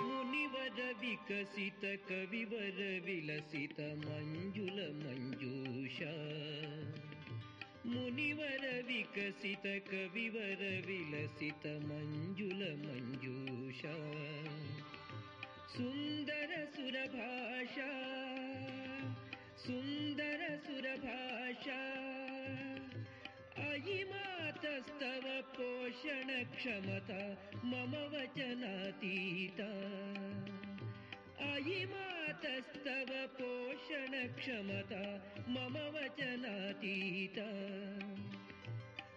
मुनिवर विकसित कविवर विलसित मञ्जुल मञ्जूषा। मुनिवर विकसित कविवर विलसित मञ्जुल मञ्जूषा। सुन्दर सुरभाषा सुन्दर सुरभाषा। अयि मातस्तव पोषणक्षमता मम वचनातीता। अयि मातस्तव पोषणक्षमता मम वचनातीता।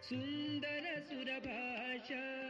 सुन्दर सुरभाषा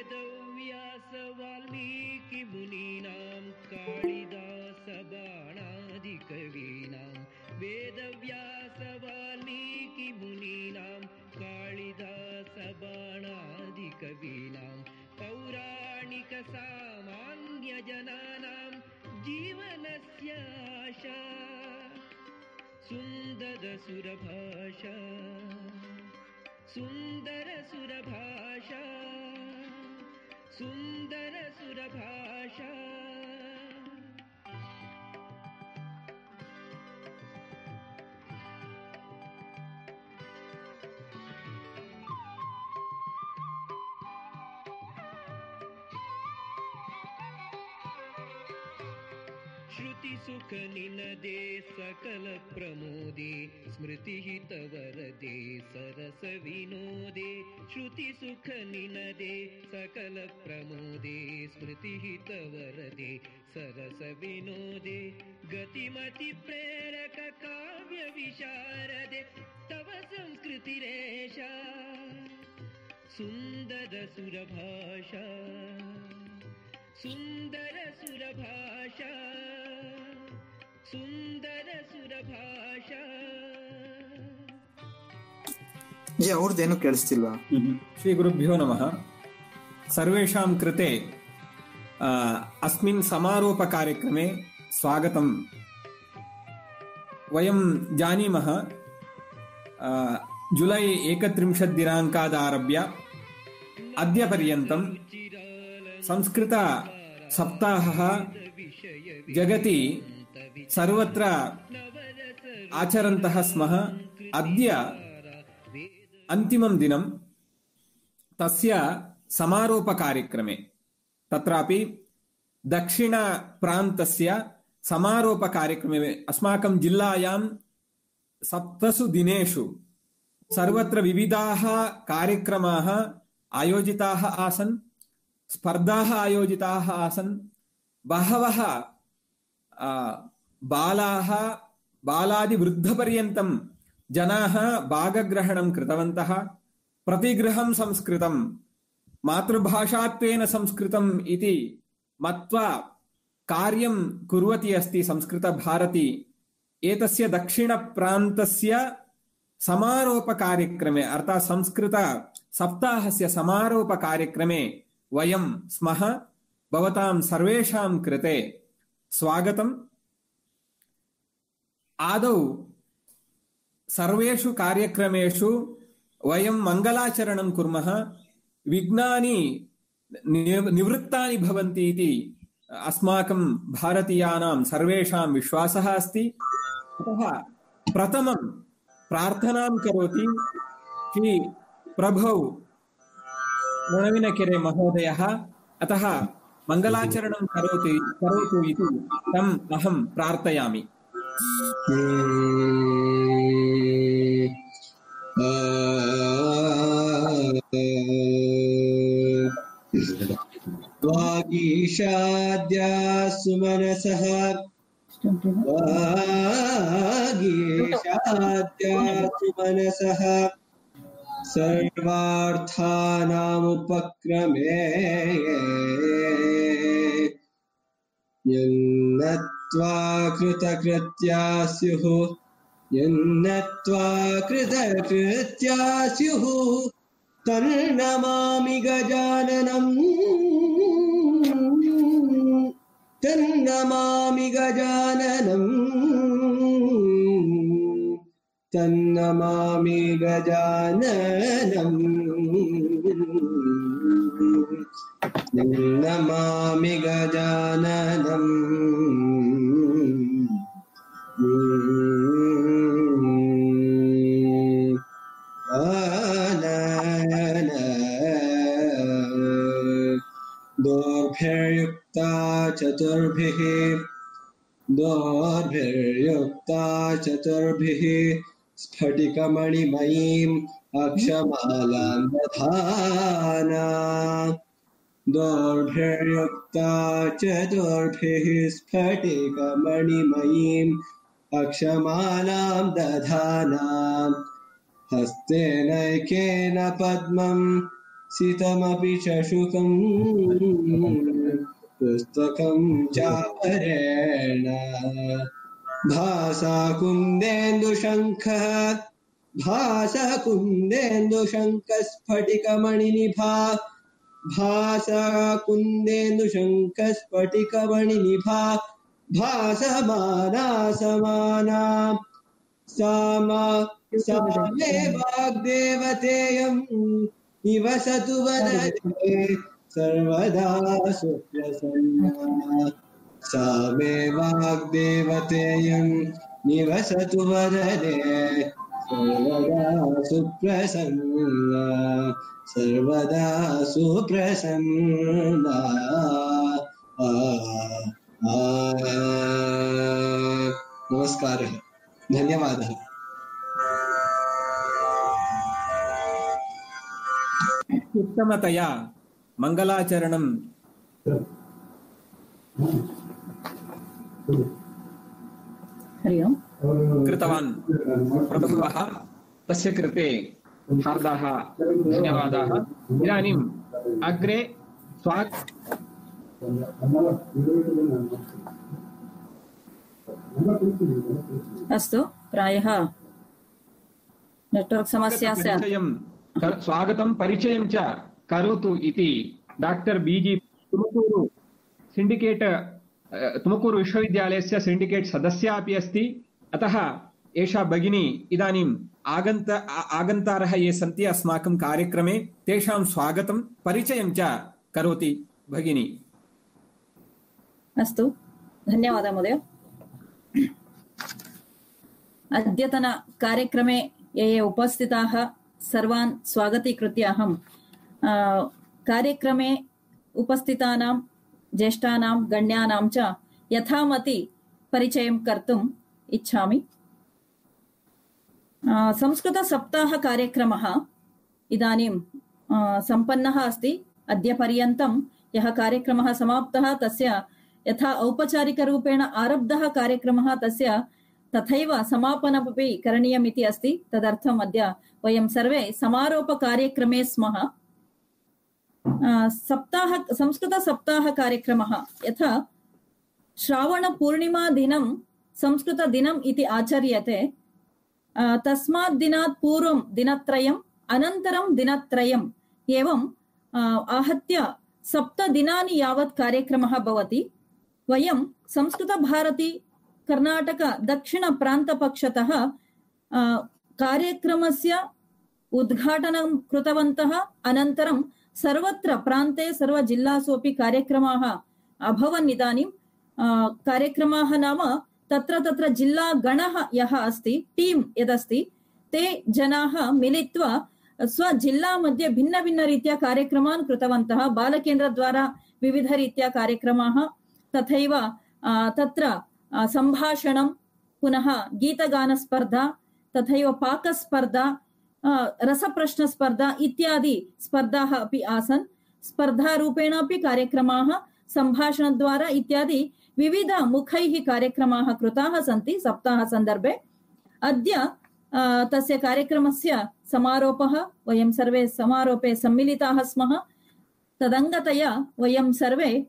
वेदव्यास वाल्मीकि मुनीनां कालिदास बाणादिकवीनां वेदव्यास वाल्मीकि मुनीनां कालिदास बाणादिकवीनां पौराणिक सामान्यजनानां जीवनस्य आशा। सुन्दर सुरभाषा। सुन्दर सुरभाषा श्रुतिसुखनिनदे सकलप्रमोदे स्मृतिः तवरदे सरसविनोदे। श्रुतिसुखनिनदे सकलप्रमोदे स्मृतिः तवरदे सरसविनोदे गतिमतिप्रेरककाव्यविशारदे तव संस्कृतिरेषा सुन्दरसुरभाषा सुन्दर सुरभाषा सुन्दर सुरभाषा ಏ ಅವ್ರದ್ದೇನು ಕೇಳಿಸ್ತಿಲ್ವಾ श्रीगुरुभ्यो नमः सर्वेषां कृते अ, अस्मिन् समारोपकार्यक्रमे स्वागतं वयं जानीमः अ, जुलै एकत्रिंशत् दिनाङ्कादारभ्य अद्यपर्यन्तं संस्कृतसप्ताहः जगति सर्वत्र आचरन्तः स्मः। अद्य अन्तिमं दिनं तस्य समारोपकार्यक्रमे। तत्रापि दक्षिणप्रान्तस्य समारोपकार्यक्रमे अस्माकं जिल्लायां सप्तसु दिनेषु सर्वत्र विविधाः कार्यक्रमाः आयोजिताः आसन्। स्पर्धाः आयोजिताः आसन्। बहवः बालाः बालादिवृद्धपर्यन्तं जनाः भागग्रहणं कृतवन्तः। प्रतिगृहं संस्कृतं मातृभाषात्वेन संस्कृतम् इति मत्वा कार्यं कुर्वती अस्ति संस्कृतभारती। एतस्य दक्षिणप्रान्तस्य समारोपकार्यक्रमे अर्थात् संस्कृतसप्ताहस्य समारोपकार्यक्रमे वयं स्मः भवतां सर्वेषां कृते स्वागतम्। आदौ सर्वेषु कार्यक्रमेषु वयं मङ्गलाचरणं कुर्मः विघ्नानि निवृत्तानि भवन्ति इति अस्माकं भारतीयानां सर्वेषां विश्वासः अस्ति। अतः प्रथमं प्रार्थनां करोति। श्री प्रभौ ऋणविनकेरे महोदयः। अतः मङ्गलाचरणं करोति करोतु इति तम् अहं प्रार्थयामि। वागीशाद्या सुमनसः वागीशाद्या सुमनसः सर्वार्थानामुपक्रमे यन्नत्वा कृतकृत्या स्युः यन्नत्वा कृतकृत्या स्युः तन्नमामि गजाननम्। तन्नमामि गजाननम् तन्नमामि गजाननम् नमामि गजाननम् दोर्भिर्युक्ता चतुर्भिः। दोर्भिर्युक्ता चतुर्भिः। स्फटिकमणिमयीम् अक्षमालां दधाना दोर्भिर्युक्ता चतुर्भिः स्फटिकमणिमयीम् अक्षमालां दधाना। हस्तेनैकेन पद्मम् सितमपि शशुकम् पुस्तकं चापरेण। भासा कुन्देन्दुशङ्खः भासा कुन्देन्दुशङ्खस्फटिकमणिनिभा भासा कुन्देन्दुशङ्खस्फटिकमणिनिभा भासमाना समाना सामा सामे वाग्देवतेयम्। निवसतु वदने सर्वदा सुप्रसन्ना। सा मे वाग्देवतेयम् निवसतु वदने सर्वदा सुप्रसन्ना सर्वदा सुप्रसन्ना। नमस्कारः। उत्तमतया मङ्गलाचरणं हरि ओम्। कृतवान्। प्रभुवः तस्य कृते हार्दाः धन्यवादाः। इदानीम् अग्रे स्वाग अस्तु प्रायः। नेट्वर्क् समस्या स्यात्। स्वागतं परिचयं च करोतु इति डाक्टर् बीजी तुमकूरु सिण्डिकेट् तुमकूरु विश्वविद्यालयस्य सिण्डिकेट् सदस्या अपि अस्ति। अतः एषा भगिनी इदानीम् आगन्त, आगन्तारः ये सन्ति अस्माकं कार्यक्रमे, तेषां स्वागतं, परिचयं च करोति भगिनी। अस्तु। धन्यवादः, महोदय। अद्यतनकार्यक्रमे ये ये उपस्थिताः, सर्वान् स्वागतीकृत्य अहं कार्यक्रमे उपस्थितानां ज्येष्ठानां, गण्यानां च यथामति परिचयं कर्तुम् इच्छामि। संस्कृतसप्ताहकार्यक्रमः इदानीं सम्पन्नः अस्ति। अद्यपर्यन्तं यः कार्यक्रमः समाप्तः, तस्य यथा औपचारिकरूपेण आरब्धः कार्यक्रमः तस्य तथैव समापनमपि करणीयमिति अस्ति। तदर्थम् अद्य वयं सर्वे समारोपकार्यक्रमे स्मः। सप्ताह संस्कृतसप्ताहकार्यक्रमः यथा श्रावणपूर्णिमादिनं संस्कृतदिनम् इति आचर्यते तस्मात् दिनात् पूर्वं दिनत्रयम् अनन्तरं दिनत्रयम् एवम् आहत्य सप्तदिनानि यावत् कार्यक्रमः भवति वयं संस्कृतभारती अ, कार्यक्रमस्य उद्घाटनं कृतवन्तः अनन्तरं सर्वत्र प्रान्ते सर्वजिल्लासु अपि कार्यक्रमाः अभवन् इदानीं. कार्यक्रमाः नाम तत्र तत्र जिल्लागणः यः अस्ति टीम् यदस्ति, ते जनाः मिलित्वा स्वजिल्ला मध्ये भिन्नभिन्नरीत्या कार्यक्रमान् कृतवन्तः, बालकेन्द्रद्वारा विविधरीत्या कार्यक्रमाः, तथैव तत्र सम्भाषणं, पुनः गीतगानस्पर्धा, तथैव पाकस्पर्धा रसप्रश्नस्पर्धा इत्यादि स्पर्धाः अपि आसन्। स्पर्धारूपेण अपि कार्यक्रमाः सम्भाषणद्वारा इत्यादि विविधमुखैः कार्यक्रमाः कृताः सन्ति सप्ताहसन्दर्भे अद्य अ, तस्य कार्यक्रमस्य समारोपः वयं सर्वे समारोपे सम्मिलिताः स्मः। तदङ्गतया वयं सर्वे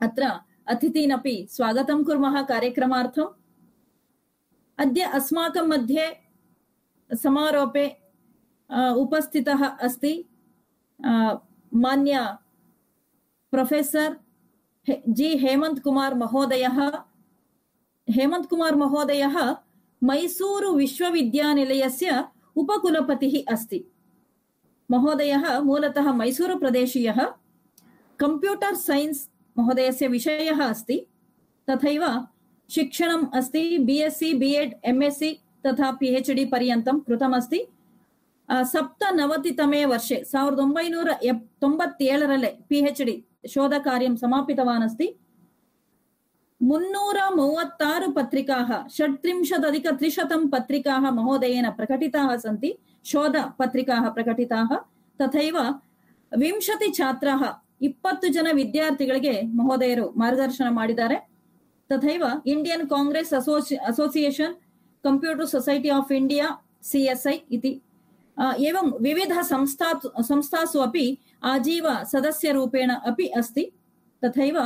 अत्र अतिथीनपि स्वागतं कुर्मः कार्यक्रमार्थम्। अद्य अस्माकं मध्ये समारोपे उपस्थितः अस्ति। मान्य प्रोफेसर् जी हेमन्त् कुमार् महोदयः। हेमन्त् कुमार् महोदयः मैसूरु विश्वविद्यानिलयस्य उपकुलपतिः अस्ति। महोदयः मूलतः मैसूरुप्रदेशीयः कम्प्यूटर् सैन्स् महोदयस्य विषयः अस्ति। तथैव शिक्षणम् अस्ति। B S C, B Ed, M S तथा पि एच् डि पर्यन्तं कृतमस्ति। ಸಪ್ತನವತಿ ತಮೇ ವರ್ಷೆ, ಸಾವಿರದ ಒಂಬೈನೂರ ತೊಂಬತ್ತೇಳರಲ್ಲೇ ಪಿ ಹೆಚ್ ಡಿ ಶೋಧ ಕಾರ್ಯ ಸಮಾಪಿತವಾನಸ್ತಿ. ಮುನ್ನೂರ ಮೂವತ್ತಾರು ಪತ್ರಿಕಾ ಪತ್ರಿಕಾಹ, ಷಟ್ತ್ರಿಂಶದಧಿಕ ತ್ರಿಶತಂ ಪತ್ರಿಕಾ ಮಹೋದಯನ ಪ್ರಕಟಿತಾಹ ಸಂತಿ, ಶೋಧ ಪತ್ರಿಕಾ ಪ್ರಕಟಿತಾಹ. ತಥೈವ ವಿಂಶತಿ ಛಾತ್ರಾಹ, ಇಪ್ಪತ್ತು ಜನ ವಿದ್ಯಾರ್ಥಿಗಳಿಗೆ ಮಹೋದಯರು ಮಾರ್ಗದರ್ಶನ ಮಾಡಿದ್ದಾರೆ. ತಥೈವ Indian Congress ಅಸೋಸಿ, association computer society of India CSI ಇತಿ एवं विविध संस्था संस्थासु अपि सदस्यरूपेण अपि अस्ति, तथैव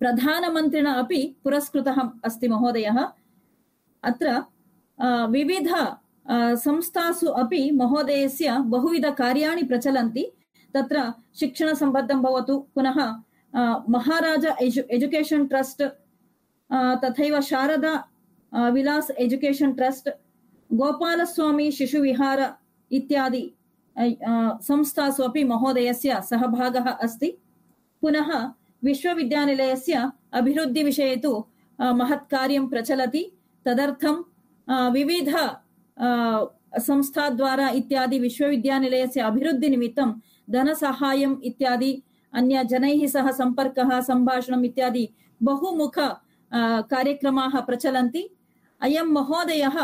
प्रधानमन्त्रिणा अपि पुरस्कृतः अस्ति महोदयः। अत्र विविध संस्थासु अपि महोदयस्य बहुविधकार्याणि प्रचलन्ति। तत्र शिक्षणसम्बद्धं भवतु, पुनः महाराज एजु, एजुकेशन् ट्रस्ट् तथैव शारदा विलास् एजुकेशन् ट्रस्ट् गोपालस्वामी शिशुविहार इत्यादि संस्थासु अपि महोदयस्य सहभागः अस्ति। पुनः विश्वविद्यानिलयस्य अभिवृद्धिविषये तु अ, महत् कार्यं प्रचलति। तदर्थं विविध संस्थाद्वारा इत्यादि विश्वविद्यानिलयस्य अभिवृद्धिनिमित्तं धनसाहाय्यम् इत्यादि अन्यजनैः सह सम्पर्कः सम्भाषणम् इत्यादि बहुमुख कार्यक्रमाः प्रचलन्ति। अयं महोदयः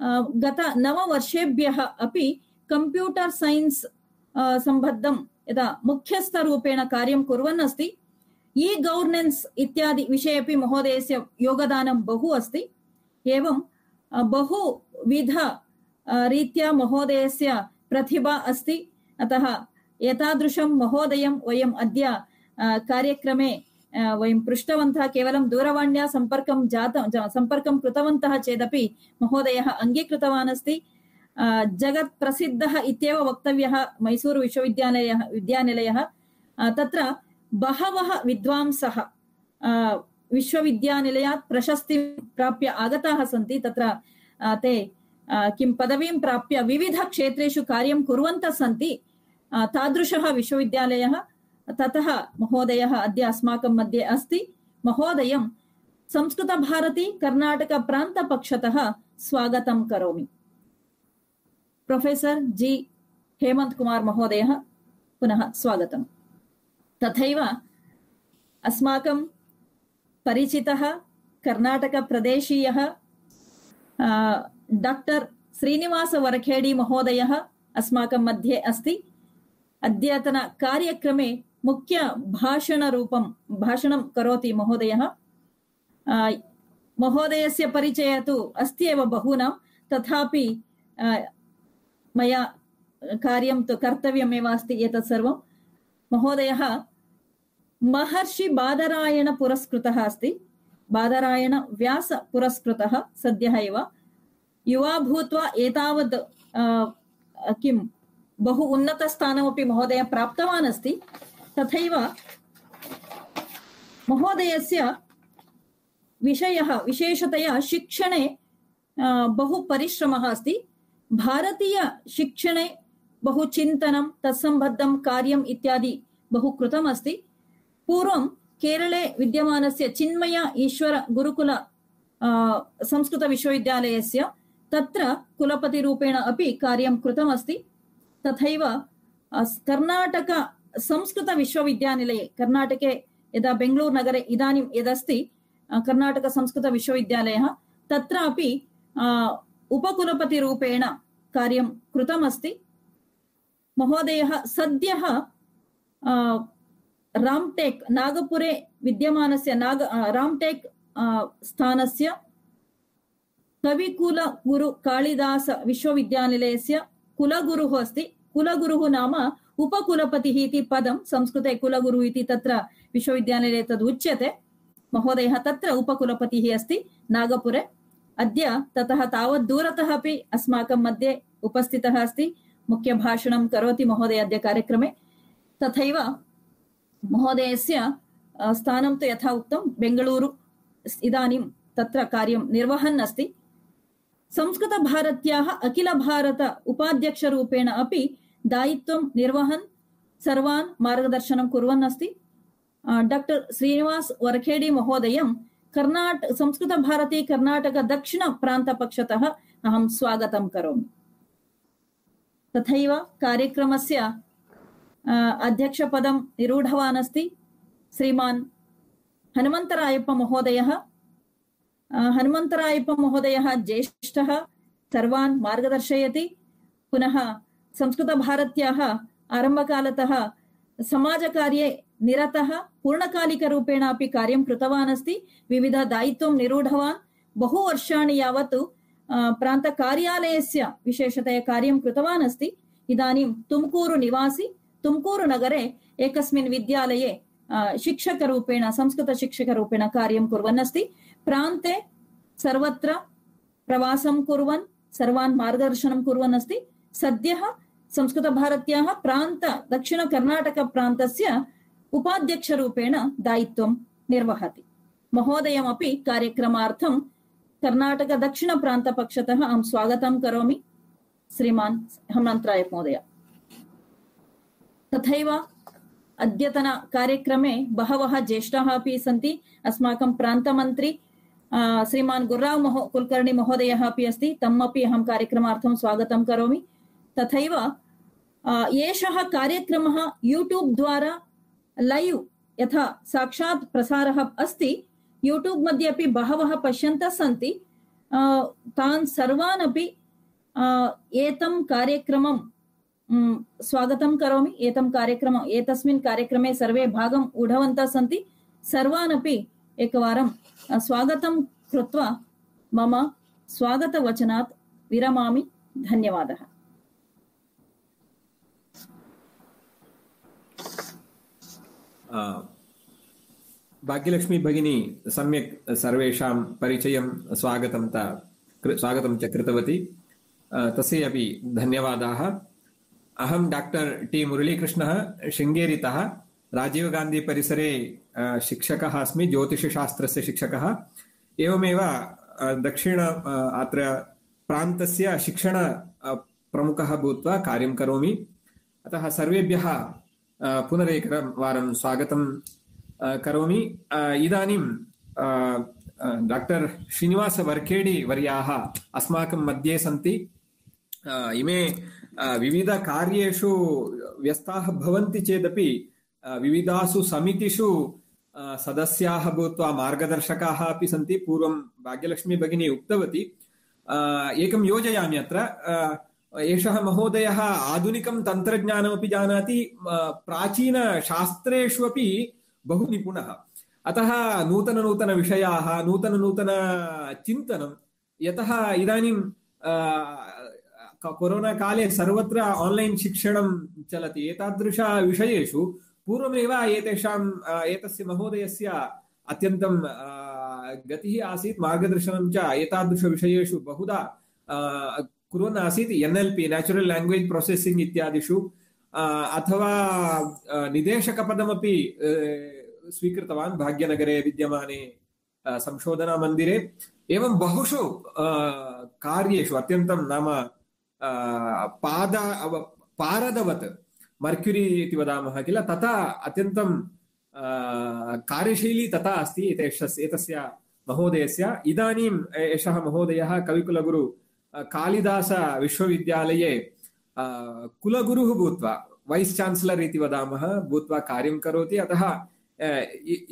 गत नववर्षेभ्यः अपि कम्प्यूटर् सैन्स् सम्बद्धं यदा मुख्यस्थरूपेण कार्यं कुर्वन् अस्ति ई गवर्नेन्स् इत्यादि विषये अपि महोदयस्य योगदानं बहु अस्ति। एवं बहुविध रीत्या महोदयस्य प्रतिभा अस्ति। अतः एतादृशं महोदयं वयम् अद्य कार्यक्रमे वयं पृष्टवन्तः केवलं दूरवाण्या सम्पर्कं जातं ज- सम्पर्कं कृतवन्तः चेदपि महोदयः अङ्गीकृतवान् अस्ति जगत् प्रसिद्धः इत्येव वक्तव्यः मैसूरु विश्वविद्यालयः विद्यानिलयः तत्र बहवः विद्वांसः विश्वविद्यानिलयात् प्रशस्तिं प्राप्य आगताः सन्ति तत्र ते किं पदवीं प्राप्य विविधक्षेत्रेषु कार्यं कुर्वन्तः सन्ति तादृशः विश्वविद्यालयः ततः महोदयः अद्य अस्माकं मध्ये अस्ति। महोदयं, संस्कृतभारती कर्णाटकप्रान्तपक्षतः स्वागतं करोमि। प्रोफेसर् जी हेमन्त् कुमार् महोदयः पुनः स्वागतम्। तथैव अस्माकं परिचितः कर्णाटकप्रदेशीयः डाक्टर् श्रीनिवासवरखेडी महोदयः अस्माकं मध्ये अस्ति। अद्यतनकार्यक्रमे मुख्यभाषणरूपं भाषणं करोति महोदयः। अ, महोदयस्य परिचयः तु अस्ति बहूनां। तथापि अ, मया कार्यं तु कर्तव्यमेव अस्ति महोदयः महर्षि बादरायण पुरस्कृतः अस्ति। बादरायण व्यास पुरस्कृतः सद्यः युवा भूत्वा एतावत् अ, किं बहु उन्नतस्थानमपि महोदय प्राप्तवान् अस्ति। तथैव महोदयस्य विषयः विशेषतया शिक्षणे बहु परिश्रमः अस्ति। भारतीयशिक्षणे बहु चिन्तनं तत्सम्बद्धं कार्यम् इत्यादि बहु कृतमस्ति पूर्वं केरळे विद्यमानस्य चिन्मय ईश्वर गुरुकुल अ, संस्कृतविश्वविद्यालयस्य तत्र कुलपतिरूपेण अपि कार्यं कृतमस्ति तथैव अ, कर्णाटक संस्कृतविश्वविद्यानिलये कर्णाटके यदा बेङ्गळूरुनगरे इदानीं यदस्ति अ, कर्णाटकसंस्कृतविश्वविद्यालयः तत्रापि अ, उपकुलपतिरूपेण कार्यं कृतमस्ति महोदयः सद्यः अ, राम्टेक् नागपुरे विद्यमानस्य नाग अ, राम्टेक् अ, स्थानस्य कविकुल गुरु कालिदास विश्वविद्यानिलयस्य कुलगुरुः अस्ति कुलगुरुः नाम उपकुलपतिः इति पदं संस्कृते कुलगुरुः इति तत्र विश्वविद्यानिलये तद् उच्यते। महोदयः तत्र उपकुलपतिः अस्ति नागपुरे। अद्य ततः तावत् दूरतः अपि अस्माकं मध्ये उपस्थितः अस्ति। मुख्यभाषणं करोति महोदय अद्य कार्यक्रमे। तथैव महोदयस्य स्थानं तु यथा उक्तं, बेङ्गळूरु। इदानीं तत्र कार्यं निर्वहन् अस्ति। संस्कृतभारत्याः अखिलभारत उपाध्यक्षरूपेण अपि दायित्वं निर्वहन् सर्वान् मार्गदर्शनं कुर्वन् अस्ति। डाक्टर् श्रीनिवास वरखेडि महोदयं कर्णाट संस्कृतभारती कर्णाटक दक्षिणप्रान्तपक्षतः अहं स्वागतं करोमि। तथैव कार्यक्रमस्य अध्यक्षपदं निरूढवान् अस्ति श्रीमान् हनुमन्तरायप्प महोदयः। अ, हनुमन्तरायप्प महोदयः ज्येष्ठः सर्वान् मार्गदर्शयति। पुनः संस्कृतभारत्याः आरम्भकालतः समाजकार्ये निरतः पूर्णकालिकरूपेण अपि कार्यं कृतवान् अस्ति विविधदायित्वं निरूढवान्। बहु वर्षाणि यावत् अ, प्रान्तकार्यालयस्य विशेषतया कार्यं कृतवान् अस्ति इदानीं तुमकूरु निवासी। तुमकूरु नगरे एकस्मिन् विद्यालये अ, शिक्षकरूपेण संस्कृतशिक्षकरूपेण कार्यं कुर्वन् अस्ति प्रान्ते सर्वत्र प्रवासं कुर्वन् सर्वान् मार्गदर्शनं कुर्वन् अस्ति सद्यः संस्कृतभारत्याः प्रांत दक्षिणकर्णाटकप्रान्तस्य उपाध्यक्षरूपेण दायित्वं निर्वहति। महोदयमपि कार्यक्रमार्थं कर्णाटक दक्षिणप्रान्तपक्षतः अहं स्वागतं करोमि। श्रीमान् हनुमन्तराय महोदय। तथैव अद्यतन कार्यक्रमे बहवः ज्येष्ठाः अपि सन्ति। अस्माकं प्रान्तमन्त्री श्रीमान् गुर्राव् महो, कुलकर्णी महोदयः अपि अस्ति। तम् अपि अहं कार्यक्रमार्थं स्वागतं करोमि। तथैव एषः कार्यक्रमः यूट्यूब् द्वारा लैव् यथा साक्षात् प्रसारः अस्ति। यूट्यूब् मध्ये अपि बहवः पश्यन्तः सन्ति। तान् सर्वान् अपि एतं कार्यक्रमं स्वागतं करोमि। एतं कार्यक्रमम् एतस्मिन् कार्यक्रमे सर्वे भागम् ऊढवन्तः सन्ति। सर्वान् अपि एकवारं स्वागतं कृत्वा मम स्वागतवचनात् विरमामि। धन्यवादः। भाग्यलक्ष्मी भगिनी सम्यक् सर्वेषां परिचयं स्वागतं त स्वागतं च कृतवती तस्यै अपि धन्यवादाः अहं डाक्टर् टी मुरलीकृष्णः शृङ्गेरीतः राजीव गान्धी परिसरे आ, शिक्षकः अस्मि ज्योतिषशास्त्रस्य शिक्षकः एवमेव दक्षिण अत्र प्रान्तस्य शिक्षण प्रमुखः भूत्वा कार्यं करोमि अतः सर्वेभ्यः पुनरेकवारं स्वागतं करोमि. इदानीं डाक्टर् श्रीनिवास वर्खेडि वर्याः अस्माकं मध्ये सन्ति. इमे विविधकार्येषु व्यस्ताः भवन्ति चेदपि विविधासु समितिषु सदस्याः भूत्वा मार्गदर्शकाः अपि सन्ति. पूर्वं भाग्यलक्ष्मी भगिनी उक्तवती एकं योजयामि अत्र एषः महोदयः आधुनिकं तन्त्रज्ञानमपि जानाति प्राचीनशास्त्रेषु अपि बहु निपुणः। अतः नूतननूतनविषयाः नूतननूतनचिन्तनं यतः इदानीं अ, क- कोरोनाकाले सर्वत्र आन्लैन् शिक्षणं चलति। एतादृशविषयेषु पूर्वमेव एतेषां अ, एतस्य महोदयस्य अत्यन्तं गतिः आसीत् मार्गदर्शनं च एतादृशविषयेषु बहुधा कुर्वन् आसीत् N L P natural language processing इत्यादिषु. अ, अथवा अ, निदेशकपदमपि अ, स्वीकृतवान् भाग्यनगरे विद्यमाने अ, संशोधनामन्दिरे. एवं बहुषु अ, कार्येषु अत्यन्तं नाम अ, पाद अव- पारदवत् मर्क्युरी इति वदामः किल तथा अत्यन्तं अ, कार्यशीली तथा अस्ति एतेषस्य एतस्य महोदयस्य. इदानीम् एषः महोदयः कविकुलगुरु अ, कालिदास विश्वविद्यालये अ, कुलगुरुः भूत्वा वैस् चान्सलर् इति वदामः भूत्वा कार्यं करोति। अतः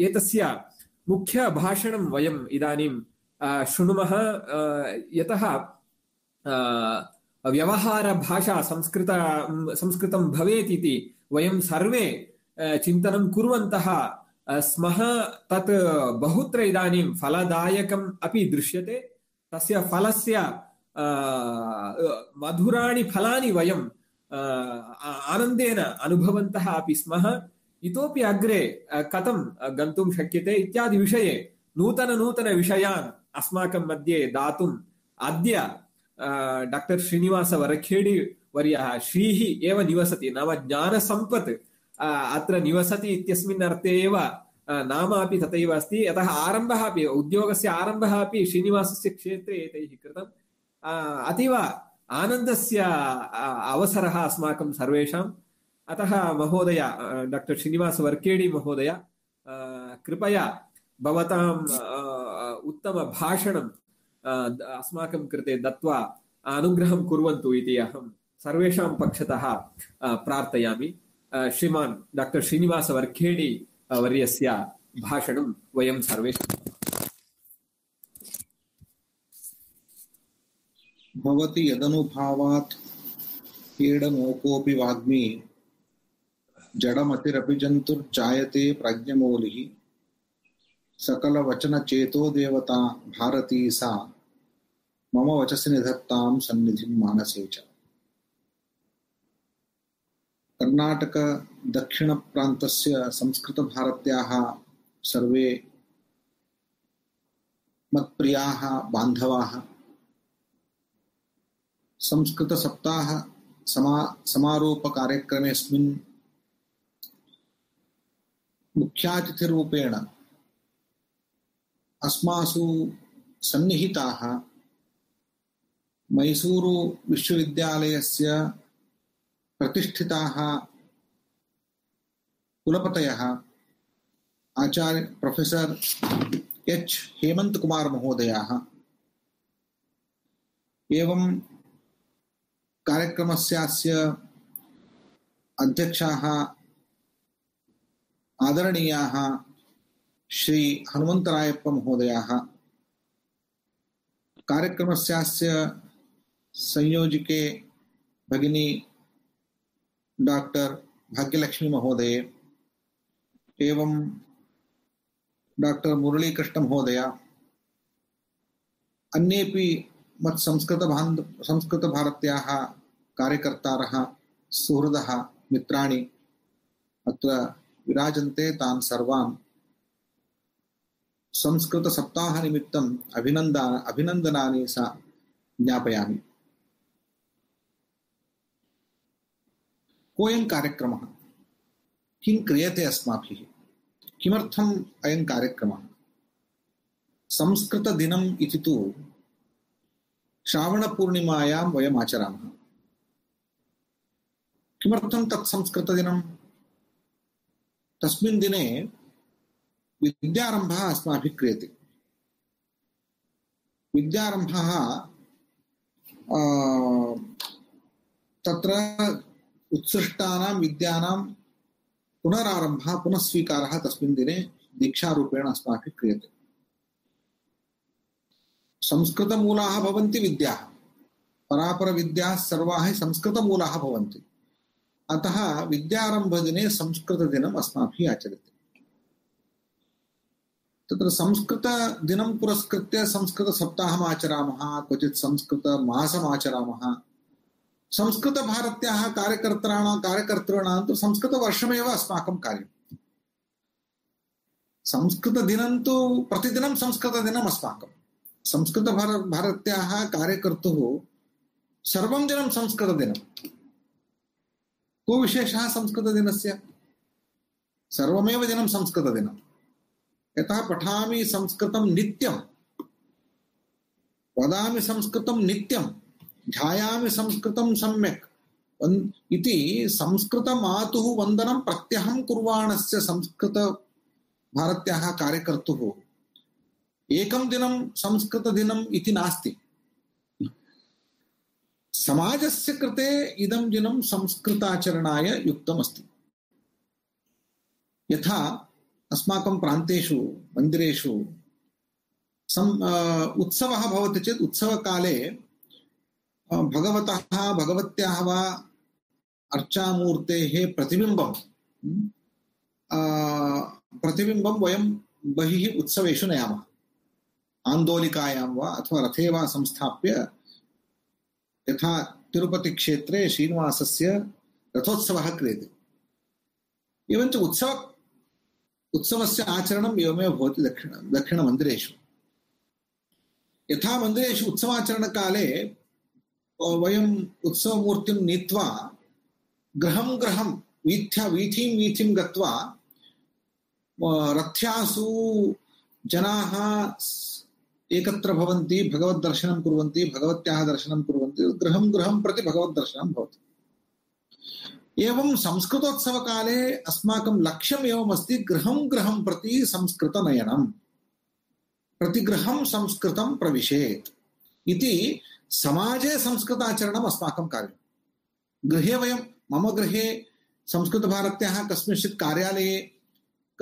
एतस्य मुख्यभाषणं वयम् इदानीं शृणुमः। यतः व्यवहारभाषा संस्कृत संस्कृतं भवेत् इति वयं सर्वे चिन्तनं कुर्वन्तः स्मः। तत् बहुत्र इदानीं फलदायकम् अपि दृश्यते। तस्य फलस्य मधुराणि फलानि वयं आनन्देन अनुभवन्तः अपि स्मः इतोपि अग्रे कथं गन्तुं शक्यते इत्यादि विषये नूतन नूतन विषयान् अस्माकं मध्ये दातुम् अद्य डाक्टर् श्रीनिवास वरखेडि वर्यः श्रीः एव निवसति नाम ज्ञानसम्पत् अत्र निवसति इत्यस्मिन् अर्थे एव नाम अपि तथैव अस्ति यतः आरम्भः अपि उद्योगस्य आरम्भः अपि श्रीनिवासस्य क्षेत्रे एतैः कृतम् अतीव आनन्दस्य अवसरः अस्माकं सर्वेषाम्। अतः महोदय डाक्टर् श्रीनिवास वर्केडि महोदय कृपया भवताम् उत्तमभाषणम् अस्माकं कृते दत्त्वा अनुग्रहं कुर्वन्तु इति अहं सर्वेषां पक्षतः प्रार्थयामि। श्रीमान् डाक्टर् श्रीनिवास वर्खेडि वर्यस्य भाषणं वयं सर्वे भवति यदनुभावात् पीडनोकोऽपि वाग्मी जडमतिरपि जन्तुर्जायते प्रज्ञमौलिः। सकलवचनचेतो देवता भारती सा। मम वचसि निधत्तां सन्निधिं मानसे च। कर्णाटकदक्षिणप्रान्तस्य संस्कृतभारत्याः सर्वे मत्प्रियाः बान्धवाः। संस्कृतसप्ताह समा, समारोपकार्यक्रमेऽस्मिन् मुख्यातिथिरूपेण अस्मासु सन्निहिताः मैसूरुविश्वविद्यालयस्य प्रतिष्ठिताः कुलपतयः आचार्य प्रोफेसर् एच् हेमन्तकुमार महोदयाः एवं कार्यक्रमस्यास्य अध्यक्षाः, आदरणीयाः श्री हनुमन्तरायप्प महोदयाः, कार्यक्रमस्यास्य संयोजिके भगिनी डॉक्टर भाग्यलक्ष्मी महोदय, एवं डॉक्टर मुरलीकृष्ण महोदय अन्येपि मत् संस्कृत संस्कृतभारत्याः कार्यकर्तारः सुहृदः, मित्राणि, अत्र विराजन्ते तान् सर्वान्। संस्कृतसप्ताहनिमित्तम् अभिनन्दा, अभिनन्दनानि सा ज्ञापयामि। कोऽयं कार्यक्रमः? किं क्रियते अस्माभिः? किमर्थम् अयं कार्यक्रमः? संस्कृतदिनम् इति तु श्रावणपूर्णिमायां वयम् आचरामः। किमर्थं तत् संस्कृतदिनं? तस्मिन् दिने विद्यारम्भः अस्माभिः क्रियते। विद्यारम्भः तत्र उत्सृष्टानां विद्यानां पुनरारम्भः, पुनस्वीकारः तस्मिन् दिने दीक्षारूपेण अस्माभिः क्रियते। संस्कृतमूलाः भवन्ति विद्याः। परापरविद्याः सर्वाः संस्कृतमूलाः भवन्ति। अतः विद्यारम्भदिने संस्कृतदिनम् अस्माभिः आचर्यते तत्र संस्कृतदिनं पुरस्कृत्य संस्कृतसप्ताहम् आचरामः, क्वचित् संस्कृतमासम् आचरामः संस्कृतभारत्याः कार्यकर्तॄणां कार्यकर्तॄणां तु संस्कृतवर्षमेव अस्माकं कार्यम्। संस्कृतदिनं तु प्रतिदिनं संस्कृतदिनम् अस्माकं संस्कृतभार, भारत्याः कार्यकर्तुः सर्वं दिनं संस्कृतदिनं को विशेषः संस्कृतदिनस्य। सर्वमेव दिनं संस्कृतदिनं। यतः पठामि संस्कृतं नित्यं वदामि संस्कृतं नित्यं ध्यायामि संस्कृतं सम्यक्। इति संस्कृतमातुः वन्दनं प्रत्यहं कुर्वाणस्य संस्कृतभारत्याः कार्यकर्तुः। एकं दिनं संस्कृतदिनम् इति नास्ति। समाजस्य कृते इदं दिनं संस्कृताचरणाय युक्तमस्ति। यथा अस्माकं प्रान्तेषु, मन्दिरेषु सम् उत्सवः भवति चेत् उत्सवकाले भगवतः, भगवत्याः वा अर्चामूर्तेः प्रतिबिम्बं प्रतिबिम्बं वयं बहिः उत्सवेषु नयामः। आन्दोलिकायां वा अथवा रथे वा संस्थाप्य यथा तिरुपतिक्षेत्रे श्रीनिवासस्य रथोत्सवः क्रियते। एवञ्च उत्सव, उत्सवस्य आचरणम् एवमेव भवति दक्षिण, दक्षिणमन्दिरेषु। यथा मन्दिरेषु उत्सवाचरणकाले वयम् उत्सवमूर्तिं नीत्वा, गृहं गृहं, वीथ्या वीथिं वीथिं गत्वा रथ्यासु जनाः एकत्र भवन्ति भगवद्दर्शनं कुर्वन्ति, भगवत्याः दर्शनं कुर्वन्ति, गृहं गृहं प्रति भगवद्दर्शनं भवति। एवं संस्कृतोत्सवकाले अस्माकं लक्ष्यम् एवमस्ति गृहं गृहं प्रति संस्कृतनयनम् प्रतिगृहं संस्कृतं प्रविशेत्। इति समाजे संस्कृताचरणम् अस्माकं कार्यम्। गृहे वयं मम गृहे संस्कृतभारत्याः कस्मिंश्चित् कार्यालये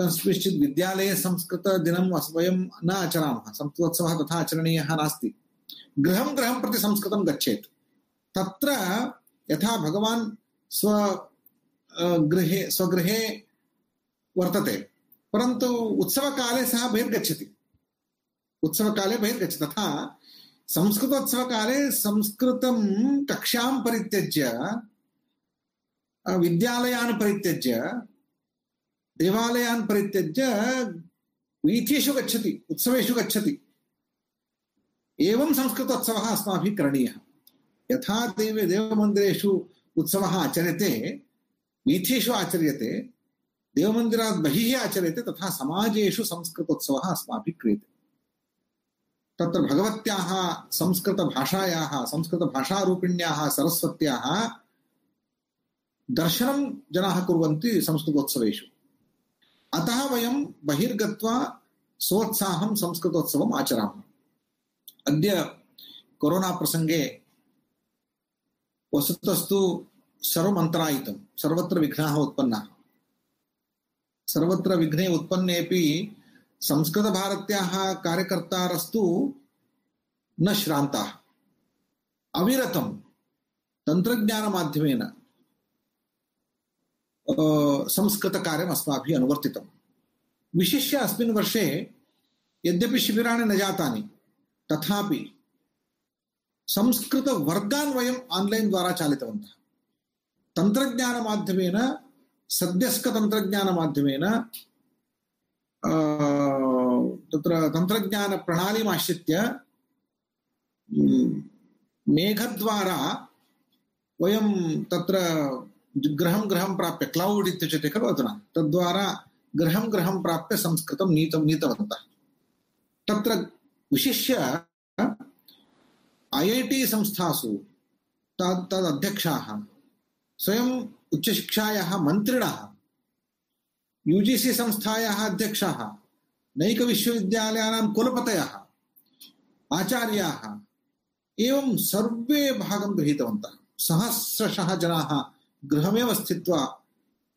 कस्मिंश्चित् विद्यालये संस्कृतदिनं वस्- वयं न आचरामः। संस्कृतोत्सवः तथा आचरणीयः नास्ति। गृहं गृहं प्रति संस्कृतं गच्छेत्। तत्र यथा भगवान् स्व गृहे, स्वगृहे वर्तते, परन्तु उत्सवकाले सः बहिर्गच्छति। उत्सवकाले बहिर्गच्छति। तथा संस्कृतोत्सवकाले संस्कृतं कक्षां परित्यज्य विद्यालयान् परित्यज्य देवालयान् परित्यज्य वीथीषु गच्छति, उत्सवेषु गच्छति। एवं संस्कृतोत्सवः अस्माभिः करणीयः। यथा देव देवमन्दिरेषु उत्सवः आचर्यते वीथीषु आचर्यते, देवमन्दिरात् बहिः आचर्यते, तथा समाजेषु संस्कृतोत्सवः अस्माभिः क्रियते। तत्र भगवत्याः, संस्कृतभाषायाः, संस्कृतभाषारूपिण्याः, सरस्वत्याः दर्शनं जनाः कुर्वन्ति संस्कृतोत्सवेषु। अतः वयं बहिर्गत्वा सोत्साहं संस्कृतोत्सवम् आचरामः। अद्य कोरोना प्रसङ्गे वस्तुतस्तु सर्वमन्तरायितं, सर्वत्र विघ्नाः उत्पन्नाः। सर्वत्र विघ्ने उत्पन्नेपि संस्कृतभारत्याः कार्यकर्तारस्तु न श्रान्ताः। अविरतं तन्त्रज्ञानमाध्यमेन संस्कृतकार्यम् अस्माभिः अनुवर्तितं विशिष्य अस्मिन् वर्षे यद्यपि शिबिराणि न जातानि तथापि संस्कृतवर्गान् वयम् आन्लैन् द्वारा चालितवन्तः। तन्त्रज्ञानमाध्यमेन सद्यस्कतन्त्रज्ञानमाध्यमेन तत्र तन्त्रज्ञानप्रणालीमाश्रित्य म्, मेघद्वारा वयं तत्र गृहं गृहं प्राप्य क्लौड् इत्युच्यते खलु अधुना। तद्वारा गृहं गृहं प्राप्य संस्कृतं नीतं, नीतवन्तः। तत्र विशिष्य, ऐ ऐ टि संस्थासु तद् तदध्यक्षाः स्वयम् उच्चशिक्षायाः मन्त्रिणः, यू जि सि संस्थायाः अध्यक्षाः, नैकविश्वविद्यालयानां कुलपतयः, आचार्याः, एवं सर्वे भागं गृहीतवन्तः। सहस्रशः जनाः गृहमेव स्थित्वा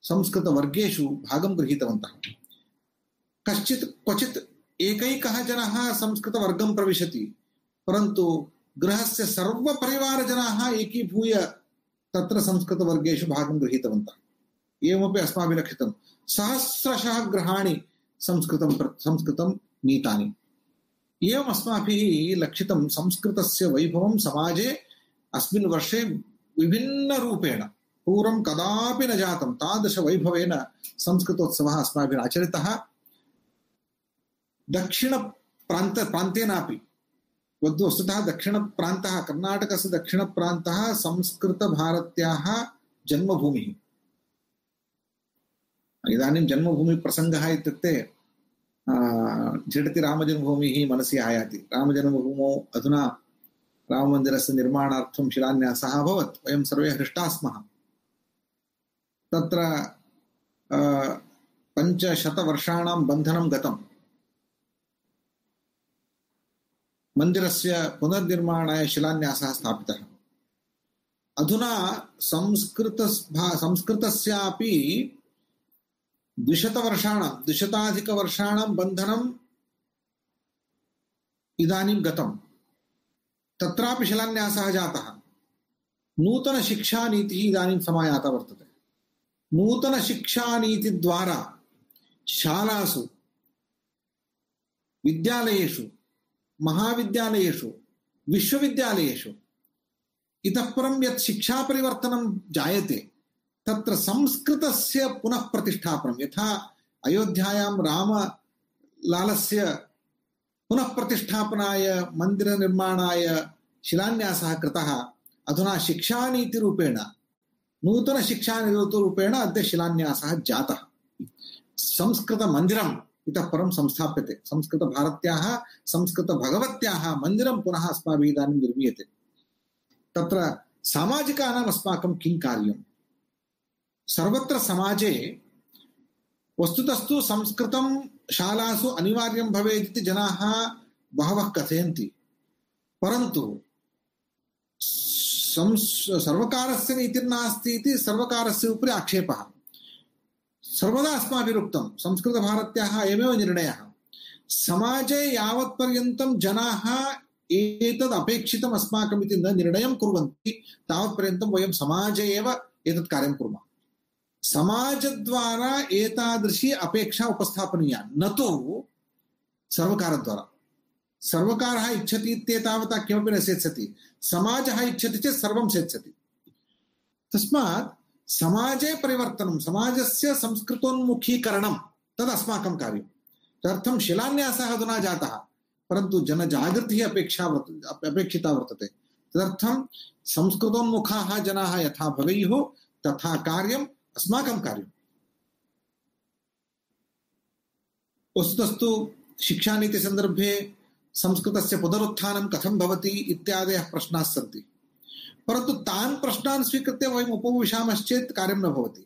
संस्कृतवर्गेषु भागं गृहीतवन्तः। कश्चित् क्वचित् एकैकः जनः संस्कृतवर्गं प्रविशति, परन्तु गृहस्य सर्वपरिवारजनाः एकीभूय तत्र संस्कृतवर्गेषु भागं गृहीतवन्तः। एवमपि अस्माभिः लक्षितं सहस्रशः गृहाणि संस्कृतं संस्कृतं नीतानि। एवम् अस्माभिः लक्षितं संस्कृतस्य वैभवं समाजे अस्मिन् वर्षे विभिन्नरूपेण। पूर्वं कदापि न जातं। तादृशवैभवेन संस्कृतोत्सवः अस्माभिः आचरितः। दक्षिणप्रान्त प्रान्तेनापि। वद् वस्तुतः दक्षिणप्रान्तः, कर्णाटकस्य दक्षिणप्रान्तः संस्कृतभारत्याः जन्मभूमिः। इदानीं जन्मभूमिप्रसङ्गः इत्युक्ते झटिति रामजन्मभूमिः मनसि आयाति। रामजन्मभूमौ अधुना राममन्दिरस्य निर्माणार्थं शिलान्यासः अभवत्। वयं सर्वे हृष्टाः स्मः तत्र पञ्चशतवर्षाणां बन्धनं गतम् मन्दिरस्य पुनर्निर्माणाय शिलान्यासः स्थापितः। अधुना संस्कृत संस्कृतस्यापि द्विशतवर्षाणां, द्विशताधिकवर्षाणां बन्धनम् इदानीं गतं। तत्रापि शिलान्यासः जातः। नूतनशिक्षानीतिः इदानीं समायाता वर्तते। नूतनशिक्षानीतिद्वारा शालासु विद्यालयेषु महाविद्यालयेषु विश्वविद्यालयेषु इतः परं यत् शिक्षापरिवर्तनं जायते तत्र संस्कृतस्य पुनः प्रतिष्ठापनं यथा अयोध्यायां रामलालस्य पुनः प्रतिष्ठापनाय मन्दिरनिर्माणाय शिलान्यासः कृतः अधुना शिक्षानीतिरूपेण नूतनशिक्षानीतिरूपेण अद्य शिलान्यासः जातः। संस्कृतमन्दिरम् इतः परं संस्थाप्यते। संस्कृतभारत्याः संस्कृतभगवत्याः मन्दिरं पुनः अस्माभिः इदानीं निर्मीयते। तत्र सामाजिकानाम् अस्माकं किं कार्यं सर्वत्र समाजे वस्तुतस्तु संस्कृतं शालासु अनिवार्यं भवेत् इति जनाः बहवः कथयन्ति। परन्तु सर्वकारस्य नीतिर्नास्ति इति सर्वकारस्य उपरि आक्षेपः। सर्वदा अस्माभिरुक्तं संस्कृतभारत्याः अयमेव निर्णयः। समाजे यावत्पर्यन्तं जनाः एतद् अपेक्षितम् अस्माकम् इति न निर्णयं कुर्वन्ति तावत्पर्यन्तं वयं समाजे एव एतत् कार्यं कुर्मः। समाजद्वारा एतादृशी अपेक्षा उपस्थापनीया। न तु सर्वकारद्वारा। सर्वकारः इच्छति इत्येतावता किमपि न सेत्स्यति समाजः इच्छति चेत् सर्वं सेत्स्यति तस्मात् समाजे परिवर्तनं, समाजस्य संस्कृतोन्मुखीकरणं तद् अस्माकं कार्यं। तदर्थं शिलान्यासः अधुना जातः, परन्तु जनजागृतिः अपेक्षा अपेक्षिता वर्तते। तदर्थं संस्कृतोन्मुखाः जनाः यथा भवेयुः, तथा कार्यम् अस्माकं कार्यम्। वस्तुतस्तु शिक्षानीतिसन्दर्भे संस्कृतस्य पुनरुत्थानं कथं भवति इत्यादयः प्रश्नाः सन्ति। परन्तु तान् प्रश्नान् स्वीकृत्य वयम् उपविशामश्चेत् कार्यं न भवति।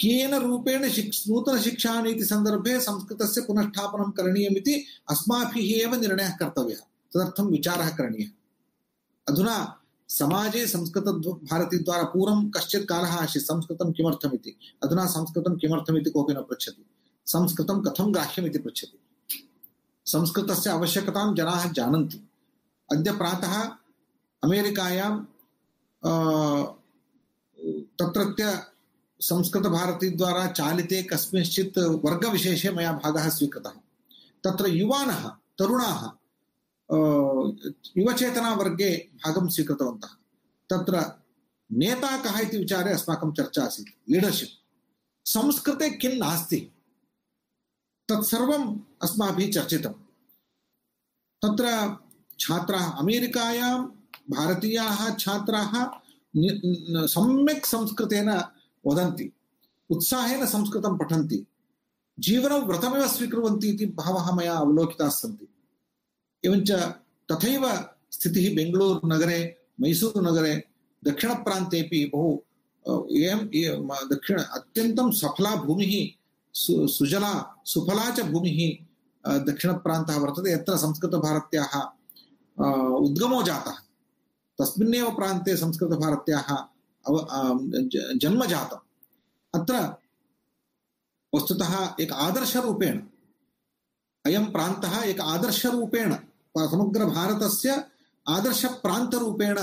केन रूपेण शिक् नूतनशिक्षानीतिसन्दर्भे संस्कृतस्य पुनःस्थापनं करणीयमिति अस्माभिः एव निर्णयः कर्तव्यः। तदर्थं विचारः करणीयः। अधुना समाजे संस्कृत भारतीद्वारा पूर्वं कश्चित् कालः आसीत्। संस्कृतं किमर्थमिति? अधुना संस्कृतं किमर्थमिति कोऽपि न पृच्छति। संस्कृतं कथं ग्राह्यमिति पृच्छति। संस्कृतस्य आवश्यकतां जनाः जानन्ति। अद्य प्रातः अमेरिकायां तत्रत्य संस्कृतभारतीद्वारा चालिते कस्मिंश्चित् वर्गविशेषे मया भागः स्वीकृतः। तत्र युवानः, तरुणाः युवचेतनावर्गे भागं स्वीकृतवन्तः। तत्र नेता कः इति विचारे अस्माकं चर्चा आसीत्। लीडर्शिप्। संस्कृते किं नास्ति? तत्सर्वम् अस्माभिः चर्चितं तत्र छात्राः अमेरिकायां, भारतीयाः छात्राः सम्यक् संस्कृतेन वदन्ति, उत्साहेन संस्कृतं पठन्ति, जीवनं व्रतमेव स्वीकुर्वन्ति इति बहवः मया अवलोकिताः सन्ति। एवञ्च तथैव स्थितिः बेङ्गळूरुनगरे मैसूरुनगरे दक्षिणप्रान्तेपि बहु एवं, दक्षिण, अत्यन्तं सफला भूमिः सु सुजला सुफला च भूमिः अ, दक्षिणप्रान्तः वर्तते। यत्र संस्कृतभारत्याः अ, उद्गमो जातः तस्मिन्नेव प्रान्ते संस्कृतभारत्याः अव जन्म जातम्। अत्र वस्तुतः एक आदर्शरूपेण अयं प्रान्तः एक आदर्शरूपेण समग्रभारतस्य आदर्शप्रान्तरूपेण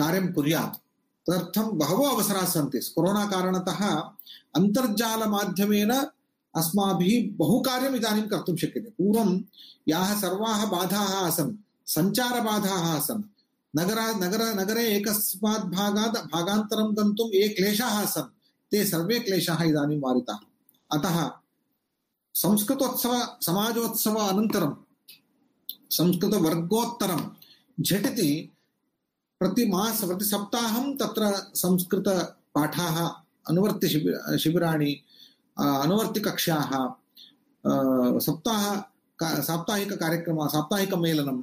कार्यं कुर्यात्। तदर्थं बहवो अवसराः सन्ति। कोरोना कारणतः अन्तर्जालमाध्यमेन अस्माभिः बहु कार्यम् इदानीं कर्तुं शक्यते। पूर्वं याः सर्वाः बाधाः आसन्, सञ्चारबाधाः आसन्, नगर नगर, नगरे एकस्मात् भागात्, भागान्तरं गन्तुम् ये क्लेशाः आसन्, ते सर्वे क्लेशाः इदानीं वारिताः। अतः संस्कृतोत्सव, समाजोत्सव अनन्तरं, संस्कृतवर्गोत्तरं झटिति प्रतिमास प्रतिसप्ताहं तत्र संस्कृतपाठाः अनुवर्तिशिबिर शिबिराणि अ, अनुवर्तिकक्ष्याः अ, सप्ताह साप्ताहिककार्यक्रमः साप्ताहिकमेलनम्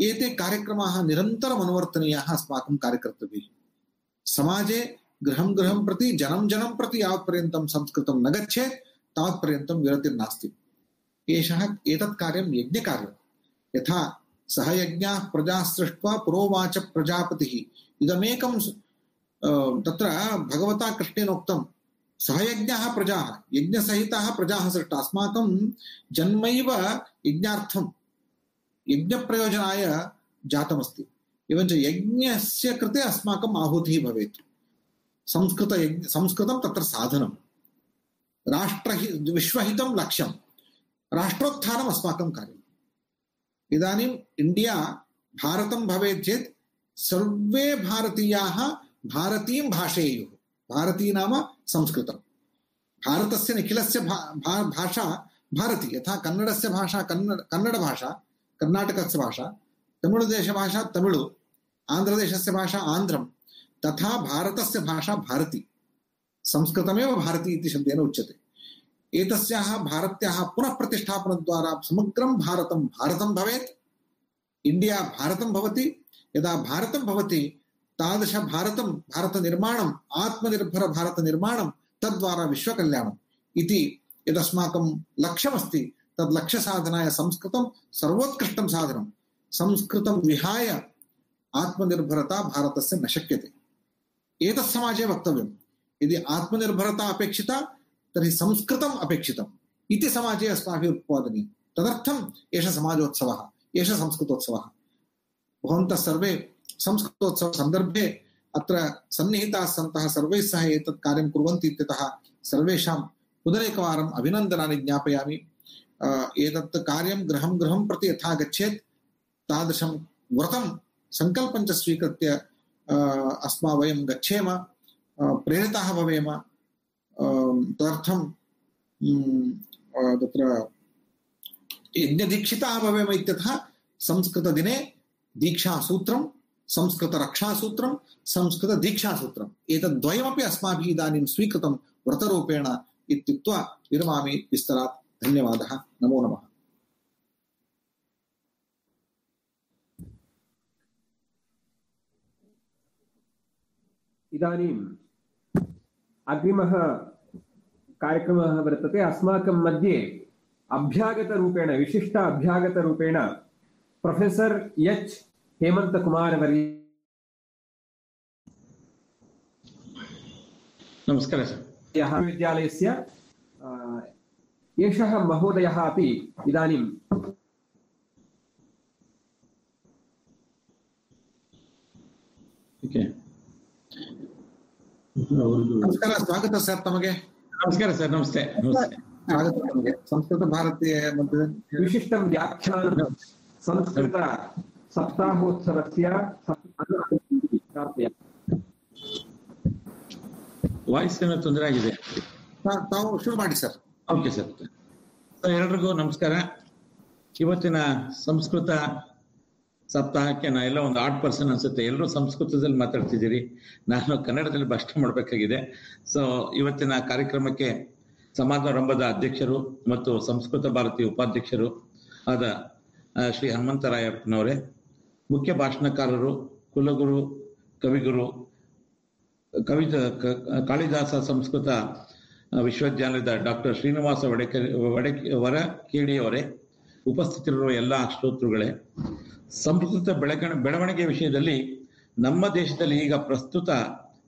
एते कार्यक्रमाः निरन्तरम् अनुवर्तनीयाः अस्माकं कार्यकर्तव्यैः। समाजे गृहं गृहं प्रति जनं जनं प्रति यावत्पर्यन्तं संस्कृतं न गच्छेत् तावत्पर्यन्तं विरतिर्नास्ति। एषः एतत् कार्यं यज्ञकार्यं यथा सह यज्ञाः प्रजाः सृष्ट्वा पुरोवाच प्रजापतिः। इदमेकं स- तत्र भगवता कृष्णेन उक्तं सह यज्ञाः प्रजाः, यज्ञसहिताः प्रजाः सृष्टाः। अस्माकं जन्मैव यज्ञार्थं, यज्ञप्रयोजनाय जातमस्ति। एवञ्च यज्ञस्य कृते अस्माकम् आहुतिः भवेत्। संस्कृत संस्कृतं तत्र साधनं। राष्ट्रहि, विश्वहितं लक्ष्यं। राष्ट्रोत्थानम् अस्माकं कार्यम्। इदानीम् इण्डिया भारतं भवेत् चेत् सर्वे भारतीयाः भारतीं भाषेयुः। भारती नाम संस्कृतं भारतस्य निखिलस्य भा, भा, भाषा भारती। यथा कन्नडस्य भाषा कन्नड कन्नडभाषा कर्णाटकस्य भाषा तमिळुदेशभाषा तमिळु आन्ध्रदेशस्य भाषा आन्ध्रं तथा भारतस्य भाषा भारती। संस्कृतमेव भारती इति शब्देन उच्यते। एतस्याः भारत्याः पुनः प्रतिष्ठापनद्वारा समग्रं भारतं भारतं भवेत्। इण्डिया भारतं भवति। यदा भारतं भवति तादृशभारतं भारतनिर्माणम् आत्मनिर्भरभारतनिर्माणं तद्वारा विश्वकल्याणम्। इति यदस्माकं लक्ष्यमस्ति तद् लक्ष्यसाधनाय संस्कृतं सर्वोत्कृष्टं साधनं। संस्कृतं विहाय आत्मनिर्भरता भारतस्य न शक्यते। एतत् समाजे वक्तव्यं यदि आत्मनिर्भरता अपेक्षिता तर्हि संस्कृतम् अपेक्षितम्। इति समाजे अस्माभिः उत्पादनीयं। तदर्थम् एषः समाजोत्सवः, एषः संस्कृतोत्सवः। भवन्तः सर्वे संस्कृतोत्सवसन्दर्भे अत्र सन्निहिताः सन्तः, सर्वैः सह एतत् कार्यं कुर्वन्ति इत्यतः सर्वेषां पुनरेकवारम् अभिनन्दनानि ज्ञापयामि। एतत् कार्यं गृहं गृहं प्रति यथा गच्छेत् तादृशं व्रतं सङ्कल्पं च स्वीकृत्य अस्मा वयं गच्छेम प्रेरिताः भवेम। तदर्थं म्, अ, तत्र यज्ञदीक्षिताः भवेम इत्यतः संस्कृतदिने दीक्षासूत्रं संस्कृतरक्षासूत्रं संस्कृतदीक्षासूत्रम्। एतद्वयमपि अस्माभिः इदानीं स्वीकृतं व्रतरूपेण इत्युक्त्वा विरमामि विस्तरात्। धन्यवादः। नमो नमः। इदानीम् अग्रिमः कार्यक्रमः वर्तते। अस्माकं मध्ये अभ्यागतरूपेण विशिष्ट अभ्यागतरूपेण प्रोफेसर् एच् हेमन्तकुमारवर्य नमस्कार सर। विद्यालयस्य एषः महोदयः अपि इदानीं ನಮಸ್ಕಾರ ಸ್ವಾಗತ ಸರ್ ತಮಗೆ. ನಮಸ್ಕಾರ ಸರ್ ನಮಸ್ತೆ. ಸ್ವಾಗತ ತಮಗೆ ಸಂಸ್ಕೃತ ಭಾರತೀಯ ಮತ್ತು ವಿಶಿಷ್ಟ ವ್ಯಾಖ್ಯಾನ ಸಂಸ್ಕೃತ ಸಪ್ತಾಹೋತ್ಸವಸ್ಯ ವಾಯ್ಸ್ ಏನೋ ತೊಂದರೆ ಆಗಿದೆ. ತಾವು ಶುರು ಮಾಡಿ ಸರ್. Okay sir. ಎಲ್ಲರಿಗೂ ನಮಸ್ಕಾರ. ಇವತ್ತಿನ ಸಂಸ್ಕೃತ ಸಪ್ತಾಹಕ್ಕೆ ನಾ ಎಲ್ಲ ಒಂದು ಆರ್ಟ್ ಪರ್ಸನ್ ಅನ್ಸುತ್ತೆ. ಎಲ್ಲರೂ ಸಂಸ್ಕೃತದಲ್ಲಿ ಮಾತಾಡ್ತಿದ್ದೀರಿ. ನಾನು ಕನ್ನಡದಲ್ಲಿ ಭಾಷಣ ಮಾಡಬೇಕಾಗಿದೆ. ಸೊ ಇವತ್ತಿನ ಕಾರ್ಯಕ್ರಮಕ್ಕೆ ಸಮಾರಂಭದ ಅಧ್ಯಕ್ಷರು ಮತ್ತು ಸಂಸ್ಕೃತ ಭಾರತಿ ಉಪಾಧ್ಯಕ್ಷರು ಆದ ಶ್ರೀ ಹನುಮಂತರಾಯಪ್ಪನವರೇ ಮುಖ್ಯ ಭಾಷಣಕಾರರು, ಕುಲಗುರು, ಕವಿಗುರು ಕವಿತ ಕಾಳಿದಾಸ ಸಂಸ್ಕೃತ ವಿಶ್ವವಿದ್ಯಾಲಯದ ಡಾಕ್ಟರ್ ಶ್ರೀನಿವಾಸ ವಡಕೆ ವಡಕೆ ವರಕೇಡಿಯವರೇ ಉಪಸ್ಥಿತರಿರುವ ಎಲ್ಲ ಶ್ರೋತೃಗಳೇ ಸಂಸ್ಕೃತ ಬೆಳಕಣ ಬೆಳವಣಿಗೆ ವಿಷಯದಲ್ಲಿ ನಮ್ಮ ದೇಶದಲ್ಲಿ ಈಗ ಪ್ರಸ್ತುತ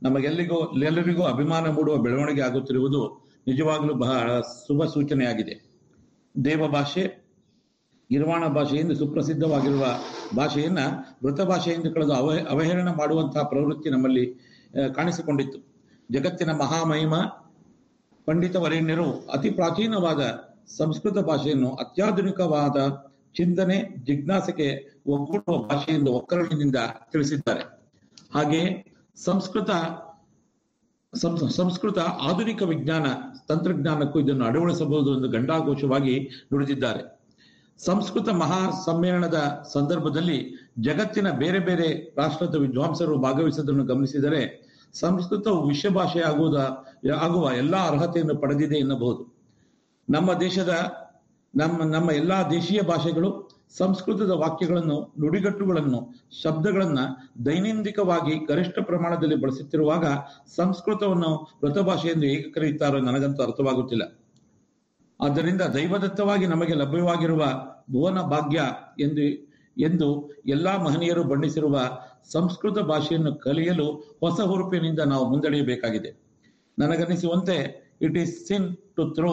ನಮಗೆಲ್ಲಿಗೋ, ಎಲ್ಲರಿಗೂ ಅಭಿಮಾನ ಮೂಡುವ ಬೆಳವಣಿಗೆ ಆಗುತ್ತಿರುವುದು ನಿಜವಾಗಲೂ ಬಹಳ ಶುಭ ಸೂಚನೆಯಾಗಿದೆ. ದೇವ ಭಾಷೆ ಗಿರ್ವಾಣ ಭಾಷೆಯಿಂದ ಸುಪ್ರಸಿದ್ಧವಾಗಿರುವ ಭಾಷೆಯನ್ನ ಮೃತ ಭಾಷೆಯಿಂದ ಕಳೆದು ಅವ ಅವಹೇಳನ ಮಾಡುವಂತಹ ಪ್ರವೃತ್ತಿ ನಮ್ಮಲ್ಲಿ ಕಾಣಿಸಿಕೊಂಡಿತ್ತು. ಜಗತ್ತಿನ ಮಹಾಮಹಿಮ, ಪಂಡಿತ ವರೇಣ್ಯರು ಅತಿ ಪ್ರಾಚೀನವಾದ ಸಂಸ್ಕೃತ ಭಾಷೆಯನ್ನು ಅತ್ಯಾಧುನಿಕವಾದ ಚಿಂತನೆ, ಜಿಜ್ಞಾಸೆಗೆ ಒಗ್ಗೂಡುವ ಎಂದು ಒಕ್ಕರಣದಿಂದ ತಿಳಿಸಿದ್ದಾರೆ. ಹಾಗೆ ಸಂಸ್ಕೃತ ಸಂಸ್ಕೃತ ಆಧುನಿಕ ವಿಜ್ಞಾನ, ತಂತ್ರಜ್ಞಾನಕ್ಕೂ ಇದನ್ನು ಅಳವಡಿಸಬಹುದು ಎಂದು ಗಂಡಾಘೋಷವಾಗಿ ನುಡಿದಿದ್ದಾರೆ. ಸಂಸ್ಕೃತ ಮಹಾ ಸಮ್ಮೇಳನದ ಸಂದರ್ಭದಲ್ಲಿ ಜಗತ್ತಿನ ಬೇರೆ ಬೇರೆ ರಾಷ್ಟ್ರದ ವಿದ್ವಾಂಸರು ಭಾಗವಹಿಸುವುದನ್ನು ಗಮನಿಸಿದರೆ ಸಂಸ್ಕೃತವು ವಿಶ್ವ ಭಾಷೆ ಆಗುವ ಎಲ್ಲಾ ಅರ್ಹತೆಯನ್ನು ಪಡೆದಿದೆ ಎನ್ನಬಹುದು. ನಮ್ಮ ದೇಶದ ನಮ್ಮ ನಮ್ಮ ಎಲ್ಲಾ ದೇಶೀಯ ಭಾಷೆಗಳು ಸಂಸ್ಕೃತದ ವಾಕ್ಯಗಳನ್ನು, ನುಡಿಗಟ್ಟುಗಳನ್ನು, ಶಬ್ದಗಳನ್ನ ದೈನಂದಿಕವಾಗಿ ಗರಿಷ್ಠ ಪ್ರಮಾಣದಲ್ಲಿ ಬಳಸುತ್ತಿರುವಾಗ ಸಂಸ್ಕೃತವನ್ನು ಮೃತಭಾಷೆ ಎಂದು ಹೇಗೆ ಕರೆಯುತ್ತಾರೋ ನನಗಂತೂ ಅರ್ಥವಾಗುತ್ತಿಲ್ಲ. ಆದ್ದರಿಂದ ದೈವದತ್ತವಾಗಿ ನಮಗೆ ಲಭ್ಯವಾಗಿರುವ ಭುವನ ಭಾಗ್ಯ ಎಂದು ಎಂದು ಎಲ್ಲಾ ಮಹನೀಯರು ಬಣ್ಣಿಸಿರುವ ಸಂಸ್ಕೃತ ಭಾಷೆಯನ್ನು ಕಲಿಯಲು ಹೊಸ ಹುರುಪಿನಿಂದ ನಾವು ಮುಂದಡೆಯಬೇಕಾಗಿದೆ. ನನಗನ್ನಿಸುವಂತೆ it is sin to throw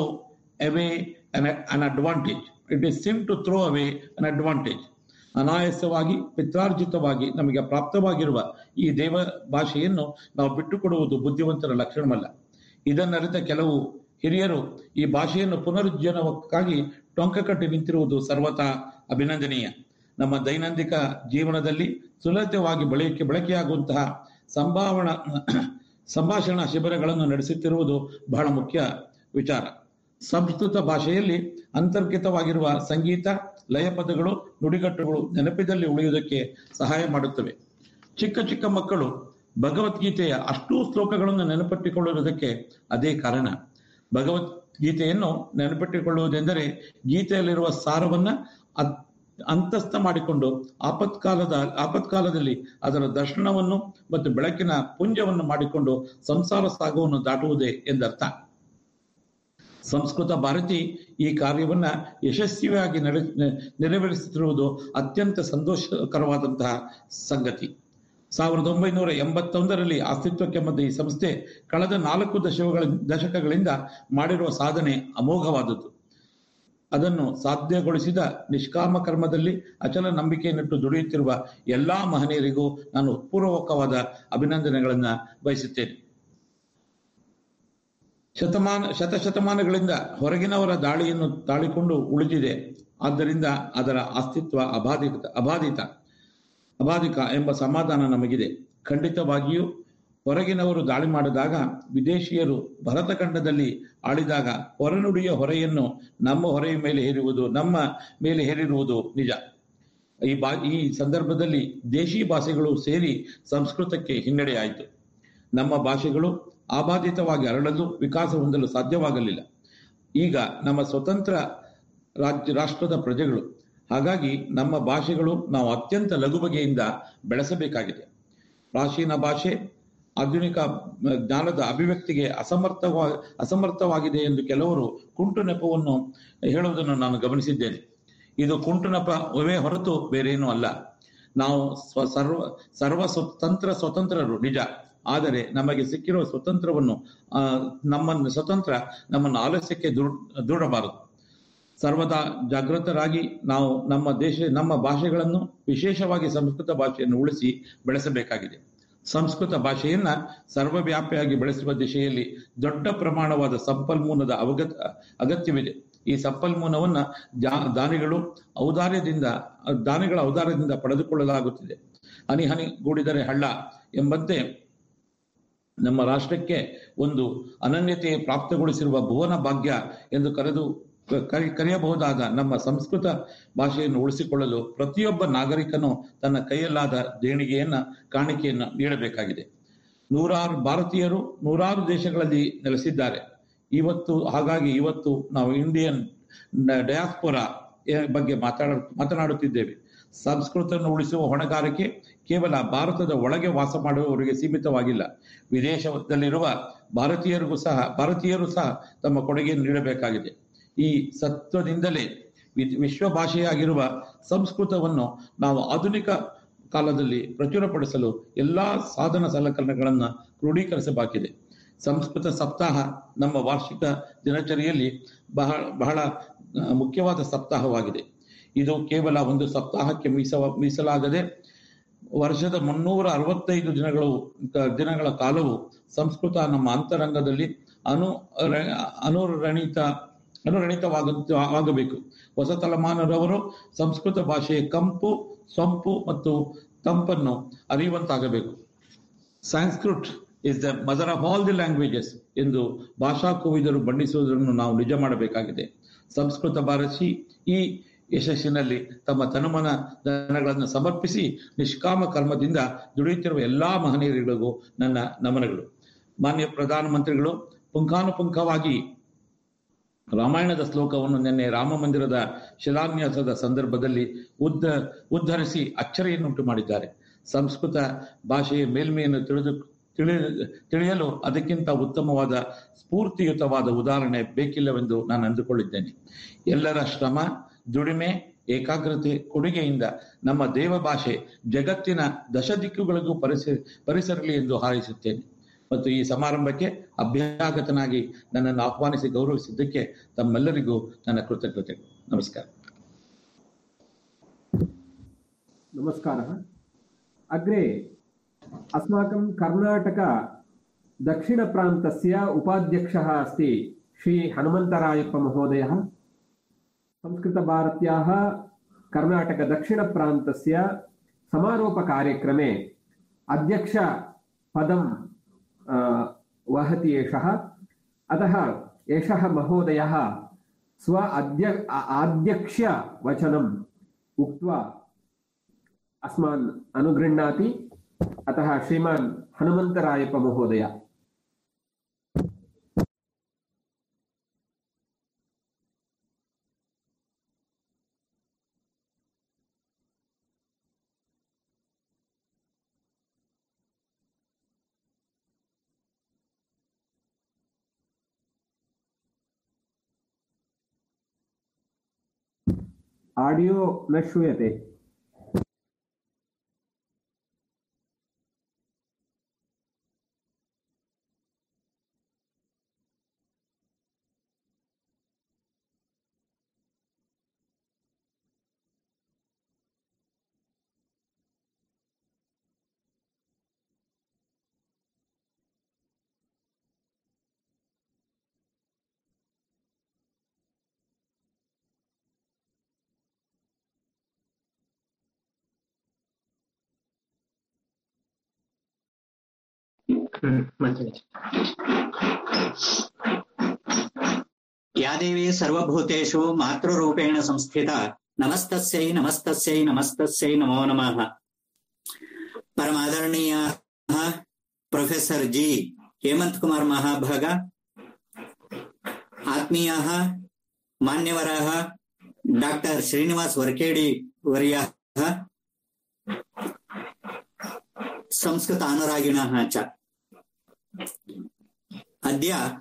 away an advantage. It is sin to throw away an advantage ಅನಾಯಾಸವಾಗಿ, ಪಿತ್ರಾರ್ಜಿತವಾಗಿ, ನಮಗೆ ಪ್ರಾಪ್ತವಾಗಿರುವ ಈ ದೇವ ಭಾಷೆಯನ್ನು ನಾವು ಬಿಟ್ಟುಕೊಡುವುದು ಬುದ್ಧಿವಂತರ ಲಕ್ಷಣವಲ್ಲ. ಇದನ್ನರಿತ ಕೆಲವು ಹಿರಿಯರು ಈ ಭಾಷೆಯನ್ನು ಪುನರುಜ್ಜೀವನಕ್ಕಾಗಿ ಟೊಂಕ ಕಟ್ಟಿ ನಿಂತಿರುವುದು ಸರ್ವತಾ ಅಭಿನಂದನೀಯ. ನಮ್ಮ ದೈನಂದಿಕ ಜೀವನದಲ್ಲಿ ಸುಲಭವಾಗಿ ಬಳಕೆ, ಬಳಕೆಯಾಗುವಂತಹ ಸಂಭಾವಣಾ ಸಂಭಾಷಣಾ ಶಿಬಿರಗಳನ್ನು ನಡೆಸುತ್ತಿರುವುದು ಬಹಳ ಮುಖ್ಯ ವಿಚಾರ. ಸಂಸ್ಕೃತ ಭಾಷೆಯಲ್ಲಿ ಅಂತರ್ಗತವಾಗಿರುವ ಸಂಗೀತ ಲಯ ಪದಗಳು ನುಡಿಗಟ್ಟುಗಳು ನೆನಪಿನಲ್ಲಿ ಉಳಿಯುವುದಕ್ಕೆ ಸಹಾಯ ಮಾಡುತ್ತವೆ. ಚಿಕ್ಕ ಚಿಕ್ಕ ಮಕ್ಕಳು ಭಗವದ್ಗೀತೆಯ ಅಷ್ಟೂ ಶ್ಲೋಕಗಳನ್ನು ನೆನಪಿಟ್ಟುಕೊಳ್ಳುವುದಕ್ಕೆ ಅದೇ ಕಾರಣ. ಭಗವದ್ಗೀತೆಯನ್ನು ನೆನಪಿಟ್ಟುಕೊಳ್ಳುವುದೆಂದರೆ ಗೀತೆಯಲ್ಲಿರುವ ಸಾರವನ್ನ ಅಂತಸ್ಥ ಮಾಡಿಕೊಂಡು ಆಪತ್ಕಾಲದ, ಆಪತ್ಕಾಲದಲ್ಲಿ ಅದರ ದರ್ಶನವನ್ನು ಮತ್ತು ಬೆಳಕಿನ ಪುಂಜವನ್ನು ಮಾಡಿಕೊಂಡು ಸಂಸಾರ ಸಾಗವನ್ನು ದಾಟುವುದೇ ಎಂದರ್ಥ. ಸಂಸ್ಕೃತ ಭಾರತಿ ಈ ಕಾರ್ಯವನ್ನ ಯಶಸ್ವಿಯಾಗಿ ನಡೆ ನೆರವೇರಿಸುತ್ತಿರುವುದು ಅತ್ಯಂತ ಸಂತೋಷಕರವಾದಂತಹ ಸಂಗತಿ. ಸಾವಿರದ ಒಂಬೈನೂರ ಎಂಬತ್ತೊಂದರಲ್ಲಿ ಅಸ್ತಿತ್ವಕ್ಕೆ ಬಂದ ಈ ಸಂಸ್ಥೆ ಕಳೆದ ನಾಲ್ಕು ದಶಕಗಳ, ದಶಕಗಳಿಂದ ಮಾಡಿರುವ ಸಾಧನೆ ಅಮೋಘವಾದದ್ದು. ಅದನ್ನು ಸಾಧ್ಯಗೊಳಿಸಿದ ನಿಷ್ಕಾಮ ಕರ್ಮದಲ್ಲಿ ಅಚಲ ನಂಬಿಕೆಯನ್ನಿಟ್ಟು ದುಡಿಯುತ್ತಿರುವ ಎಲ್ಲಾ ಮಹನೀಯರಿಗೂ ನಾನು ಪೂರ್ವಕವಾದ ಅಭಿನಂದನೆಗಳನ್ನು ಬಯಸುತ್ತೇನೆ. ಶತಮಾನ, ಶತಶತಮಾನಗಳಿಂದ ಹೊರಗಿನವರ ದಾಳಿಯನ್ನು ತಾಳಿಕೊಂಡು ಉಳಿದಿದೆ. ಆದ್ದರಿಂದ ಅದರ ಅಸ್ತಿತ್ವ ಅಬಾಧಿತ ಅಬಾಧಿತ, ಅಬಾಧಿಕ ಎಂಬ ಸಮಾಧಾನ ನಮಗಿದೆ. ಖಂಡಿತವಾಗಿಯೂ ಹೊರಗಿನವರು ದಾಳಿ ಮಾಡಿದಾಗ ವಿದೇಶಿಯರು ಭರತಖಂಡದಲ್ಲಿ ಆಳಿದಾಗ ಹೊರನುಡಿಯ ಹೊರೆಯನ್ನು ನಮ್ಮ ಹೊರೆಯ ಮೇಲೆ ಹೇರುವುದು, ನಮ್ಮ ಮೇಲೆ ಹೇರಿರುವುದು ನಿಜ. ಈ ಬಾ, ಈ ಸಂದರ್ಭದಲ್ಲಿ ದೇಶಿ ಭಾಷೆಗಳು ಸೇರಿ ಸಂಸ್ಕೃತಕ್ಕೆ ಹಿನ್ನಡೆಯಾಯಿತು. ನಮ್ಮ ಭಾಷೆಗಳು ಆಬಾಧಿತವಾಗಿ ಹರಡಲು ವಿಕಾಸ ಹೊಂದಲು ಸಾಧ್ಯವಾಗಲಿಲ್ಲ. ಈಗ ನಮ್ಮ ಸ್ವತಂತ್ರ ರಾಜ್ಯ, ರಾಷ್ಟ್ರದ ಪ್ರಜೆಗಳು, ಹಾಗಾಗಿ ನಮ್ಮ ಭಾಷೆಗಳು ನಾವು ಅತ್ಯಂತ ಲಘು ಬಗೆಯಿಂದ ಬೆಳೆಸಬೇಕಾಗಿದೆ. ಪ್ರಾಚೀನ ಭಾಷೆ ಆಧುನಿಕ ಜ್ಞಾನದ ಅಭಿವ್ಯಕ್ತಿಗೆ ಅಸಮರ್ಥವಾ, ಅಸಮರ್ಥವಾಗಿದೆ ಎಂದು ಕೆಲವರು ಕುಂಟು ನೆಪವನ್ನು ಹೇಳುವುದನ್ನು ನಾನು ಗಮನಿಸಿದ್ದೇನೆ. ಇದು ಕುಂಟು ನೆಪವೇ ಹೊರತು ಬೇರೇನೂ ಅಲ್ಲ. ನಾವು ಸ್ವ, ಸರ್ವ ಸರ್ವ ಸ್ವತಂತ್ರ ಸ್ವತಂತ್ರರು, ನಿಜ. ಆದರೆ ನಮಗೆ ಸಿಕ್ಕಿರುವ ಸ್ವತಂತ್ರವನ್ನು ನಮ್ಮನ್ನು ಸ್ವತಂತ್ರ, ನಮ್ಮನ್ನು ಆಲಸ್ಯಕ್ಕೆ ದೂಡ್ ದೂಡಬಾರದು. ಸರ್ವದಾ ಜಾಗೃತರಾಗಿ ನಾವು ನಮ್ಮ ದೇಶ, ನಮ್ಮ ಭಾಷೆಗಳನ್ನು ವಿಶೇಷವಾಗಿ ಸಂಸ್ಕೃತ ಭಾಷೆಯನ್ನು ಉಳಿಸಿ ಬೆಳೆಸಬೇಕಾಗಿದೆ. ಸಂಸ್ಕೃತ ಭಾಷೆಯನ್ನ ಸರ್ವವ್ಯಾಪಿಯಾಗಿ ಬೆಳೆಸುವ ದಿಶೆಯಲ್ಲಿ ದೊಡ್ಡ ಪ್ರಮಾಣವಾದ ಸಂಪನ್ಮೂಲದ ಅವಗತ, ಅಗತ್ಯವಿದೆ. ಈ ಸಂಪನ್ಮೂಲವನ್ನ ದಾನಿಗಳು ಔದಾರ್ಯದಿಂದ, ದಾನಿಗಳ ಔದಾರ್ಯದಿಂದ ಪಡೆದುಕೊಳ್ಳಲಾಗುತ್ತಿದೆ. ಹನಿ ಹನಿ ಗೂಡಿದರೆ ಹಳ್ಳ ಎಂಬಂತೆ ನಮ್ಮ ರಾಷ್ಟ್ರಕ್ಕೆ ಒಂದು ಅನನ್ಯತೆ ಪ್ರಾಪ್ತಗೊಳಿಸಿರುವ ಭುವನ ಭಾಗ್ಯ ಎಂದು ಕರೆದು ಕರೆ- ಕರೆಯಬಹುದಾದ ನಮ್ಮ ಸಂಸ್ಕೃತ ಭಾಷೆಯನ್ನು ಉಳಿಸಿಕೊಳ್ಳಲು ಪ್ರತಿಯೊಬ್ಬ ನಾಗರಿಕನು ತನ್ನ ಕೈಯಲ್ಲಾದ ದೇಣಿಗೆಯನ್ನ, ಕಾಣಿಕೆಯನ್ನ ನೀಡಬೇಕಾಗಿದೆ. ನೂರಾರು ಭಾರತೀಯರು ನೂರಾರು ದೇಶಗಳಲ್ಲಿ ನೆಲೆಸಿದ್ದಾರೆ. ಇವತ್ತು, ಹಾಗಾಗಿ ಇವತ್ತು ನಾವು ಇಂಡಿಯನ್ ಡಯಾಸ್ಪೊರಾ ಬಗ್ಗೆ ಮಾತಾಡ ಮಾತನಾಡುತ್ತಿದ್ದೇವೆ. ಸಂಸ್ಕೃತವನ್ನು ಉಳಿಸುವ ಹೊಣೆಗಾರಿಕೆ ಕೇವಲ ಭಾರತದ ಒಳಗೆ ವಾಸ ಮಾಡುವವರಿಗೆ ಸೀಮಿತವಾಗಿಲ್ಲ. ವಿದೇಶದಲ್ಲಿರುವ ಭಾರತೀಯರಿಗೂ ಸಹ, ಭಾರತೀಯರು ಸಹ ತಮ್ಮ ಕೊಡುಗೆಯನ್ನು ನೀಡಬೇಕಾಗಿದೆ. ಈ ಸತ್ವದಿಂದಲೇ ವಿಶ್ವ ಭಾಷೆಯಾಗಿರುವ ಸಂಸ್ಕೃತವನ್ನು ನಾವು ಆಧುನಿಕ ಕಾಲದಲ್ಲಿ ಪ್ರಚುರಪಡಿಸಲು ಎಲ್ಲಾ ಸಾಧನ ಸಲಕರಣೆಗಳನ್ನು ಕ್ರೋಢೀಕರಿಸಬೇಕಿದೆ ಸಂಸ್ಕೃತ ಸಪ್ತಾಹ ನಮ್ಮ ವಾರ್ಷಿಕ ದಿನಚರಿಯಲ್ಲಿ ಬಹಳ ಬಹಳ ಮುಖ್ಯವಾದ ಸಪ್ತಾಹವಾಗಿದೆ. ಇದು ಕೇವಲ ಒಂದು ಸಪ್ತಾಹಕ್ಕೆ ಮೀಸ ಮೀಸಲಾಗದೆ ವರ್ಷದ ಮುನ್ನೂರ ಅರವತ್ತೈದು ದಿನಗಳು ದಿನಗಳ ಕಾಲವು ಸಂಸ್ಕೃತ ನಮ್ಮ ಅಂತರಂಗದಲ್ಲಿ ಅನು ಅನುರಣಿತ ಅನುರಣಿತವಾಗ ಆಗಬೇಕು. ಹೊಸ ತಲೆಮಾನರವರು ಸಂಸ್ಕೃತ ಭಾಷೆಯ ಕಂಪು, ಸೊಂಪು ಮತ್ತು ತಂಪನ್ನು ಅರಿಯುವಂತಾಗಬೇಕು. Sanskrit is the mother of all the languages ಎಂದು ಭಾಷಾ ಕೋವಿದರು ಬಣ್ಣಿಸುವುದನ್ನು ನಾವು ನಿಜ ಮಾಡಬೇಕಾಗಿದೆ. ಸಂಸ್ಕೃತ ಭಾರತಿ ಈ ಯಶಸ್ಸಿನಲ್ಲಿ ತಮ್ಮ ತನುಮನ ಧನಗಳನ್ನು ಸಮರ್ಪಿಸಿ ನಿಷ್ಕಾಮ ಕರ್ಮದಿಂದ ದುಡಿಯುತ್ತಿರುವ ಎಲ್ಲಾ ಮಹನೀಯರಿಗಳಿಗೂ ನನ್ನ ನಮನಗಳು. ಮಾನ್ಯ ಪ್ರಧಾನಮಂತ್ರಿಗಳು, ಪುಂಖಾನುಪುಂಖವಾಗಿ ರಾಮಾಯಣದ ಶ್ಲೋಕವನ್ನು ನಿನ್ನೆ ರಾಮ ಮಂದಿರದ ಶಿಲಾನ್ಯಾಸದ ಸಂದರ್ಭದಲ್ಲಿ ಉದ್ದ, ಉದ್ಧರಿಸಿ ಅಚ್ಚರಿಯನ್ನುಂಟು ಮಾಡಿದ್ದಾರೆ. ಸಂಸ್ಕೃತ ಭಾಷೆಯ ಮೇಲ್ಮೆಯನ್ನು ತಿಳಿದು ತಿಳಿ ತಿಳಿಯಲು ಅದಕ್ಕಿಂತ ಉತ್ತಮವಾದ ಸ್ಫೂರ್ತಿಯುತವಾದ ಉದಾಹರಣೆ ಬೇಕಿಲ್ಲವೆಂದು ನಾನು ಅಂದುಕೊಳ್ಳಿದ್ದೇನೆ. ಎಲ್ಲರ ಶ್ರಮ ದುಡಿಮೆ, ಏಕಾಗ್ರತೆ, ಕೊಡುಗೆಯಿಂದ ನಮ್ಮ ದೇವ ಭಾಷೆ ಜಗತ್ತಿನ ದಶ ದಿಕ್ಕುಗಳಿಗೂ ಪರಿಸ, ಪರಿಸರಲಿ ಎಂದು ಹಾರೈಸುತ್ತೇನೆ. ಮತ್ತು ಈ ಸಮಾರಂಭಕ್ಕೆ ಅಭ್ಯಾಗತನಾಗಿ ನನ್ನನ್ನು ಆಹ್ವಾನಿಸಿ ಗೌರವಿಸಿದ್ದಕ್ಕೆ ತಮ್ಮೆಲ್ಲರಿಗೂ ನನ್ನ ಕೃತಜ್ಞತೆಗಳು ನಮಸ್ಕಾರ. ನಮಸ್ಕಾರ. ಅಗ್ರೆ, ಅಸ್ಮಾಕಂ ಕರ್ನಾಟಕ ದಕ್ಷಿಣ ಪ್ರಾಂತಸ್ಯ ಉಪಾಧ್ಯಕ್ಷ ಅಸ್ತಿ ಶ್ರೀ ಹನುಮಂತರಾಯಪ್ಪ ಮಹೋದಯ. संस्कृतभारत्याः कर्णाटकदक्षिणप्रान्तस्य समारोपकार्यक्रमे अध्यक्षपदं वहति एषः। अतः एषः महोदयः स्व अद्य आद्यक्ष्य वचनम् उक्त्वा अस्मान् अनुगृह्णाति। अतः श्रीमान् हनुमन्तरायप्प आडियो न श्रूयते या देवी सर्वभूतेषु मातृरूपेण संस्थिता। नमस्तस्यै नमस्तस्यै नमस्तस्यै नमो नमः। परमादरणीयाः प्रोफेसर् जी हेमंत कुमार महाभाग, आत्मीयाः, मान्यवराः, डाक्टर् श्रीनिवास वर्केडि वर्याः, संस्कृत अनुरागिणः च। अद्य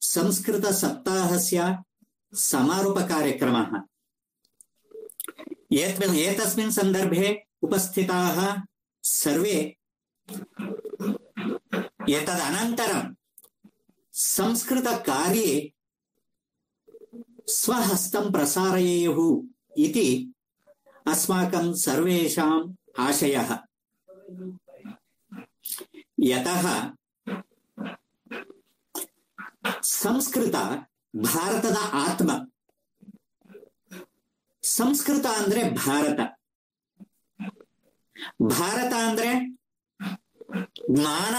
संस्कृतसप्ताहस्य समारोपकार्यक्रमः। एत्- एतस्मिन् सन्दर्भे उपस्थिताः सर्वे एतदनन्तरं संस्कृतकार्ये स्वहस्तं प्रसारयेयुः इति अस्माकं सर्वेषाम् आशयः। यतः ಸಂಸ್ಕೃತ ಭಾರತದ ಆತ್ಮ ಸಂಸ್ಕೃತ ಅಂದ್ರೆ ಭಾರತ ಭಾರತ ಅಂದ್ರೆ ಜ್ಞಾನ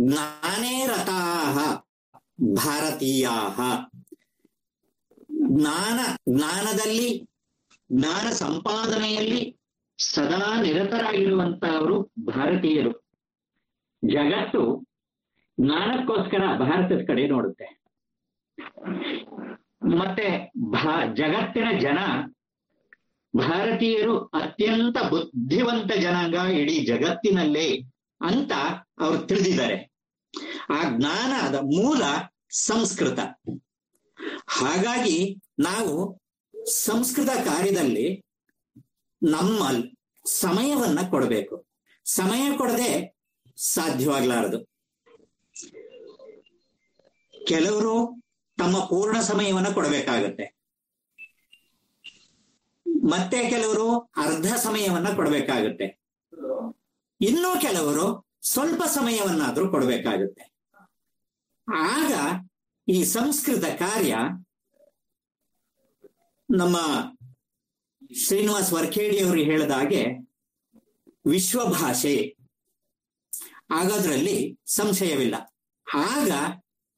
ಜ್ಞಾನೇ ರತಾಹ ಭಾರತೀಯಾಹ ಜ್ಞಾನ, ಜ್ಞಾನದಲ್ಲಿ, ಜ್ಞಾನ ಸಂಪಾದನೆಯಲ್ಲಿ ಸದಾ ನಿರತರಾಗಿರುವಂತಹವರು ಭಾರತೀಯರು. ಜಗತ್ತು ಜ್ಞಾನಕ್ಕೋಸ್ಕರ ಭಾರತದ ಕಡೆ ನೋಡುತ್ತೆ. ಮತ್ತೆ ಭಾ, ಜಗತ್ತಿನ ಜನ ಭಾರತೀಯರು ಅತ್ಯಂತ ಬುದ್ಧಿವಂತ ಜನಾಂಗ ಇಡೀ ಜಗತ್ತಿನಲ್ಲೇ ಅಂತ ಅವ್ರು ತಿಳಿದಿದ್ದಾರೆ. ಆ ಜ್ಞಾನದ ಮೂಲ ಸಂಸ್ಕೃತ. ಹಾಗಾಗಿ ನಾವು ಸಂಸ್ಕೃತ ಕಾರ್ಯದಲ್ಲಿ ನಮ್ಮ ಸಮಯವನ್ನ ಕೊಡಬೇಕು. ಸಮಯ ಕೊಡದೆ ಸಾಧ್ಯವಾಗ್ಲಾರದು. ಕೆಲವರು ತಮ್ಮ ಪೂರ್ಣ ಸಮಯವನ್ನ ಕೊಡಬೇಕಾಗತ್ತೆ. ಮತ್ತೆ ಕೆಲವರು ಅರ್ಧ ಸಮಯವನ್ನ ಕೊಡಬೇಕಾಗುತ್ತೆ. ಇನ್ನೂ ಕೆಲವರು ಸ್ವಲ್ಪ ಸಮಯವನ್ನಾದ್ರೂ ಕೊಡಬೇಕಾಗುತ್ತೆ. ಆಗ ಈ ಸಂಸ್ಕೃತ ಕಾರ್ಯ ನಮ್ಮ ಶ್ರೀನಿವಾಸ್ ವರ್ಖೇಡಿ ಅವರು ಹೇಳಿದ ಹಾಗೆ ವಿಶ್ವ ಭಾಷೆ. ಆಗೋದ್ರಲ್ಲಿ ಸಂಶಯವಿಲ್ಲ. ಆಗ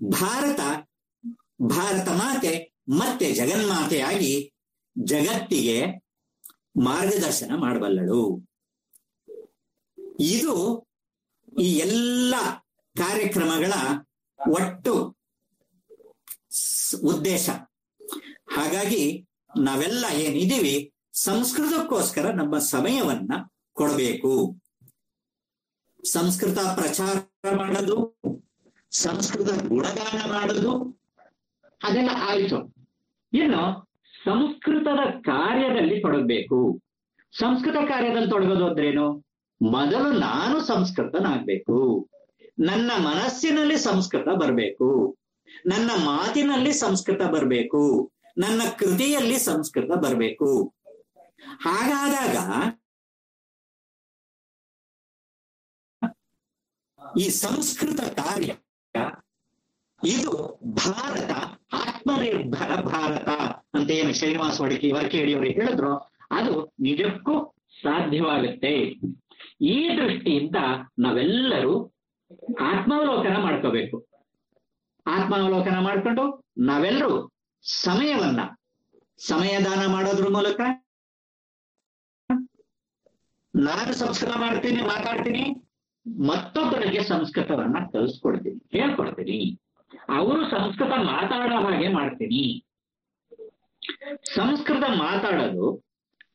ಭಾರತ ಭಾರತ ಮಾತೆ, ಮತ್ತೆ ಜಗನ್ಮಾತೆಯಾಗಿ ಜಗತ್ತಿಗೆ ಮಾರ್ಗದರ್ಶನ ಮಾಡಬಲ್ಲಳು. ಇದು ಈ ಎಲ್ಲ ಕಾರ್ಯಕ್ರಮಗಳ ಒಟ್ಟು ಉದ್ದೇಶ. ಹಾಗಾಗಿ ನಾವೆಲ್ಲ ಏನಿದ್ದೀವಿ, ಸಂಸ್ಕೃತಕ್ಕೋಸ್ಕರ ನಮ್ಮ ಸಮಯವನ್ನ ಕೊಡಬೇಕು. ಸಂಸ್ಕೃತ ಪ್ರಚಾರ ಮಾಡೋದು, ಸಂಸ್ಕೃತ ಗುಣಗಾನ ಮಾಡೋದು, ಅದೆಲ್ಲ ಆಯ್ತು. ಇನ್ನು ಸಂಸ್ಕೃತದ ಕಾರ್ಯದಲ್ಲಿ ತೊಡಗಬೇಕು. ಸಂಸ್ಕೃತ ಕಾರ್ಯದಲ್ಲಿ ತೊಡಗೋದು ಅಂದ್ರೇನು? ಮೊದಲು ನಾನು ಸಂಸ್ಕೃತನಾಗ್ಬೇಕು. ನನ್ನ ಮನಸ್ಸಿನಲ್ಲಿ ಸಂಸ್ಕೃತ ಬರಬೇಕು. ನನ್ನ ಮಾತಿನಲ್ಲಿ ಸಂಸ್ಕೃತ ಬರಬೇಕು, ನನ್ನ ಕೃತಿಯಲ್ಲಿ ಸಂಸ್ಕೃತ ಬರಬೇಕು. ಹಾಗಾದಾಗ ಈ ಸಂಸ್ಕೃತ ಕಾರ್ಯ, ಇದು ಭಾರತ, ಆತ್ಮನಿರ್ಭರ ಭಾರತ ಅಂತ ಏನು ಶ್ರೀನಿವಾಸ ಹೊಡಿಕೆ ವರ್ಕೇಡಿ ಅವರು ಹೇಳಿದ್ರು, ಅದು ನಿಜಕ್ಕೂ ಸಾಧ್ಯವಾಗುತ್ತೆ. ಈ ದೃಷ್ಟಿಯಿಂದ ನಾವೆಲ್ಲರೂ ಆತ್ಮಾವಲೋಕನ ಮಾಡ್ಕೋಬೇಕು. ಆತ್ಮಾವಲೋಕನ ಮಾಡ್ಕೊಂಡು ನಾವೆಲ್ಲರೂ ಸಮಯವನ್ನ, ಸಮಯದಾನ ಮಾಡೋದ್ರ ಮೂಲಕ ನಾನು ಸಂಸ್ಕೃತ ಮಾಡ್ತೀನಿ, ಮಾತಾಡ್ತೀನಿ, ಮತ್ತೊಬ್ಬರಿಗೆ ಸಂಸ್ಕೃತವನ್ನ ಕಲಿಸ್ಕೊಡ್ತೀನಿ, ಹೇಳ್ಕೊಡ್ತೀನಿ. ಅವರು ಸಂಸ್ಕೃತ ಮಾತಾಡೋ ಹಾಗೆ ಮಾಡ್ತೀನಿ. ಸಂಸ್ಕೃತ ಮಾತಾಡೋದು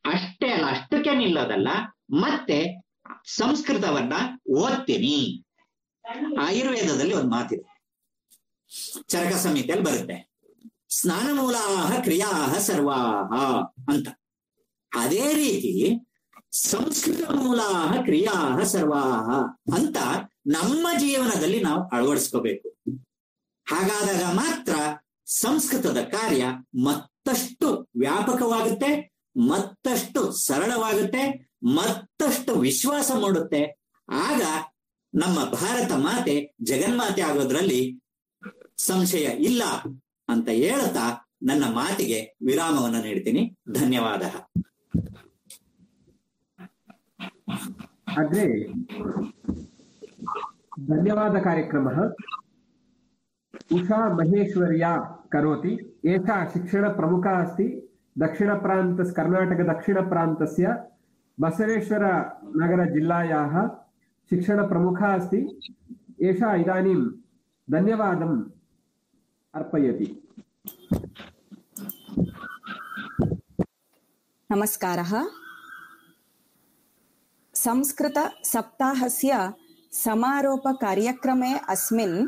ಅಷ್ಟೇ ಅಲ್ಲ, ಅಷ್ಟಕ್ಕೆ ನಿಲ್ಲೋದಲ್ಲ, ಮತ್ತೆ ಸಂಸ್ಕೃತವನ್ನ ಓದ್ತೀನಿ. ಆಯುರ್ವೇದದಲ್ಲಿ ಒಂದು ಮಾತಿದೆ. ಚರಕ ಸಂಹಿತೆಯಲ್ಲಿ ಬರುತ್ತೆ. ಸ್ನಾನ ಮೂಲಾಹ ಕ್ರಿಯಾಹ ಸರ್ವಾಹ ಅಂತ. ಅದೇ ರೀತಿ ಸಂಸ್ಕೃತ ಮೂಲಾಹ ಕ್ರಿಯಾಹ ಸರ್ವಾಹ ಅಂತ ನಮ್ಮ ಜೀವನದಲ್ಲಿ ನಾವು ಅಳವಡಿಸ್ಕೋಬೇಕು. ಹಾಗಾದಾಗ ಮಾತ್ರ ಸಂಸ್ಕೃತದ ಕಾರ್ಯ ಮತ್ತಷ್ಟು ವ್ಯಾಪಕವಾಗುತ್ತೆ, ಮತ್ತಷ್ಟು ಸರಳವಾಗುತ್ತೆ, ಮತ್ತಷ್ಟು ವಿಶ್ವಾಸ ಮೂಡುತ್ತೆ. ಆಗ ನಮ್ಮ ಭಾರತ ಮಾತೆ ಜಗನ್ಮಾತೆ ಆಗೋದ್ರಲ್ಲಿ ಸಂಶಯ ಇಲ್ಲ ಅಂತ ಹೇಳ್ತಾ ನನ್ನ ಮಾತಿಗೆ ವಿರಾಮವನ್ನು ನೀಡ್ತೀನಿ. ಧನ್ಯವಾದ. ಅದ್ರೆ ಧನ್ಯವಾದ ಕಾರ್ಯಕ್ರಮ. ಉಷಾ ಮಹೇಶ್ವರ್ಯ ಕರೋತಿ. ಏಷಾ ಶಿಕ್ಷಣ ಪ್ರಮುಖ ಅಸ್ತಿ ದಕ್ಷಿಣ ಪ್ರಾಂತ, ಕರ್ನಾಟಕ ದಕ್ಷಿಣ ಪ್ರಾಂತಸ್ಯ. ಬಸವೇಶ್ವರ ನಗರ ಜಿಲ್ಲಾಯಾಹ. ಶಿಕ್ಷಣ ಪ್ರಮುಖ ಅಸ್ತಿ ಏಷಾ ಇದಾನಿಂ. ಧನ್ಯವಾದಂ. अर्पयति। नमस्कारः। संस्कृतसप्ताहस्य समारोपकार्यक्रमे अस्मिन्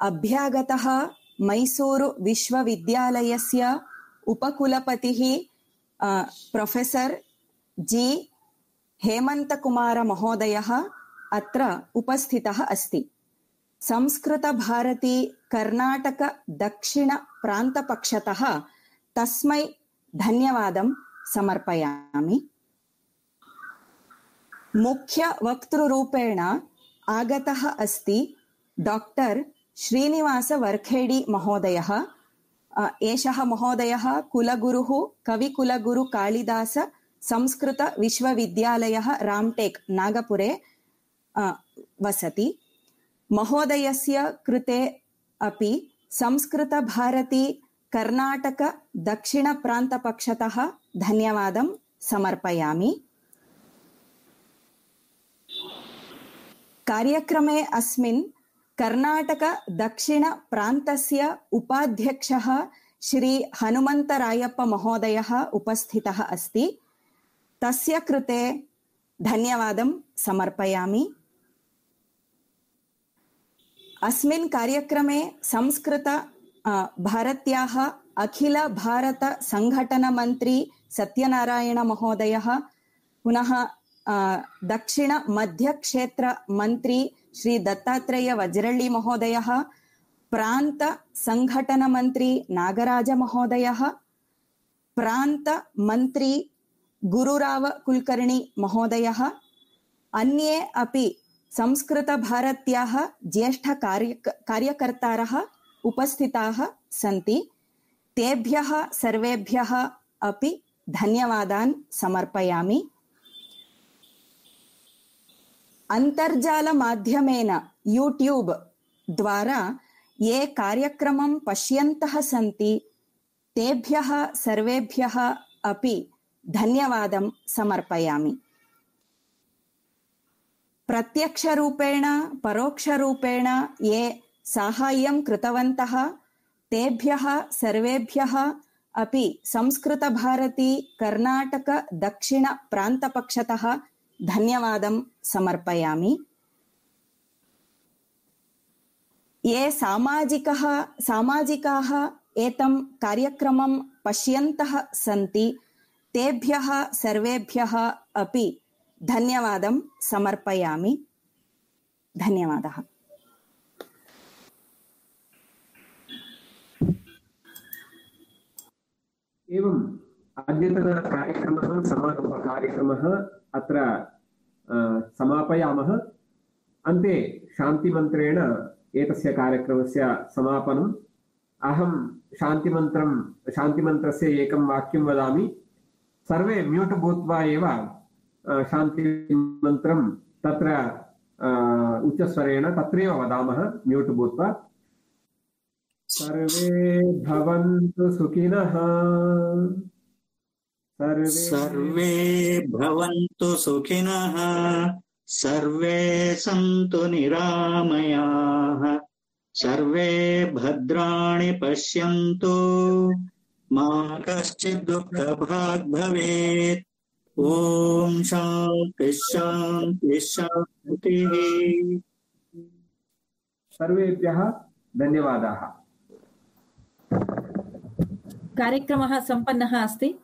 अभ्यागतः मैसूरुविश्वविद्यालयस्य उपकुलपतिः प्रोफेसर् जि हेमन्तकुमारमहोदयः अत्र उपस्थितः अस्ति। संस्कृतभारती कर्णाटकदक्षिणप्रान्तपक्षतः तस्मै धन्यवादं समर्पयामि। मुख्यवक्तृरूपेण आगतः अस्ति डाक्टर् श्रीनिवासवर्खेडि महोदयः। अ, एषः महोदयः कुलगुरुः कविकुलगुरुकालिदास संस्कृतविश्वविद्यालयः राम्टेक् नागपुरे वसति महोदयस्य कृते अपि संस्कृतभारती कर्णाटकदक्षिणप्रान्तपक्षतः धन्यवादं समर्पयामि। कार्यक्रमे अस्मिन् कर्णाटकदक्षिणप्रान्तस्य उपाध्यक्षः श्री हनुमन्तरायप्पमहोदयः उपस्थितः अस्ति। तस्य कृते धन्यवादं समर्पयामि। अस्मिन् कार्यक्रमे संस्कृत भारत्याः अखिलभारतसङ्घटनमन्त्री सत्यनारायणमहोदयः पुनः दक्षिणमध्यक्षेत्रमन्त्री श्री प्रान्तसङ्घटनमन्त्री नागराजमहोदयः प्रान्तमन्त्री गुरुरावकुलकर्णी महोदयः, अन्ये अपि संस्कृतभारत्याः ज्येष्ठकार्य कार्यकर्तारः उपस्थिताः सन्ति। तेभ्यः सर्वेभ्यः अपि धन्यवादान् समर्पयामि। अन्तर्जालमाध्यमेन यूट्यूब् द्वारा ये कार्यक्रमं पश्यन्तः सन्ति, तेभ्यः सर्वेभ्यः अपि धन्यवादं समर्पयामि। प्रत्यक्षरूपेण परोक्षरूपेण ये साहाय्यं कृतवन्तः तेभ्यः सर्वेभ्यः अपि संस्कृतभारती कर्णाटकदक्षिणप्रान्तपक्षतः धन्यवादं समर्पयामि। ये सामाजिकः सामाजिकाः एतं कार्यक्रमं पश्यन्तः सन्ति तेभ्यः सर्वेभ्यः अपि धन्यवादं समर्पयामि। धन्यवादः। एवम् अद्यतनकार्यक्रमः समारोहकार्यक्रमः अत्र समापयामः। अन्ते शान्तिमन्त्रेण एतस्य कार्यक्रमस्य समापनम्। अहं शान्तिमन्त्रं, शान्तिमन्त्रस्य एकं वाक्यं वदामि। सर्वे म्यूट् भूत्वा एव शान्तिमन्त्रं तत्र उच्चस्वरेण तत्रैव वदामः, म्यूट् भूत्वा। सर्वे भवन्तु सुखिनः। सर्वे सर्वे भवन्तु सुखिनः। सर्वे सन्तु निरामयाः। सर्वे भद्राणि पश्यन्तु। मा कश्चित् दुःखभाग् भवेत्। ॐ शान्ति शान्ति शान्तिः। सर्वेभ्यः धन्यवादाः। कार्यक्रमः सम्पन्नः अस्ति।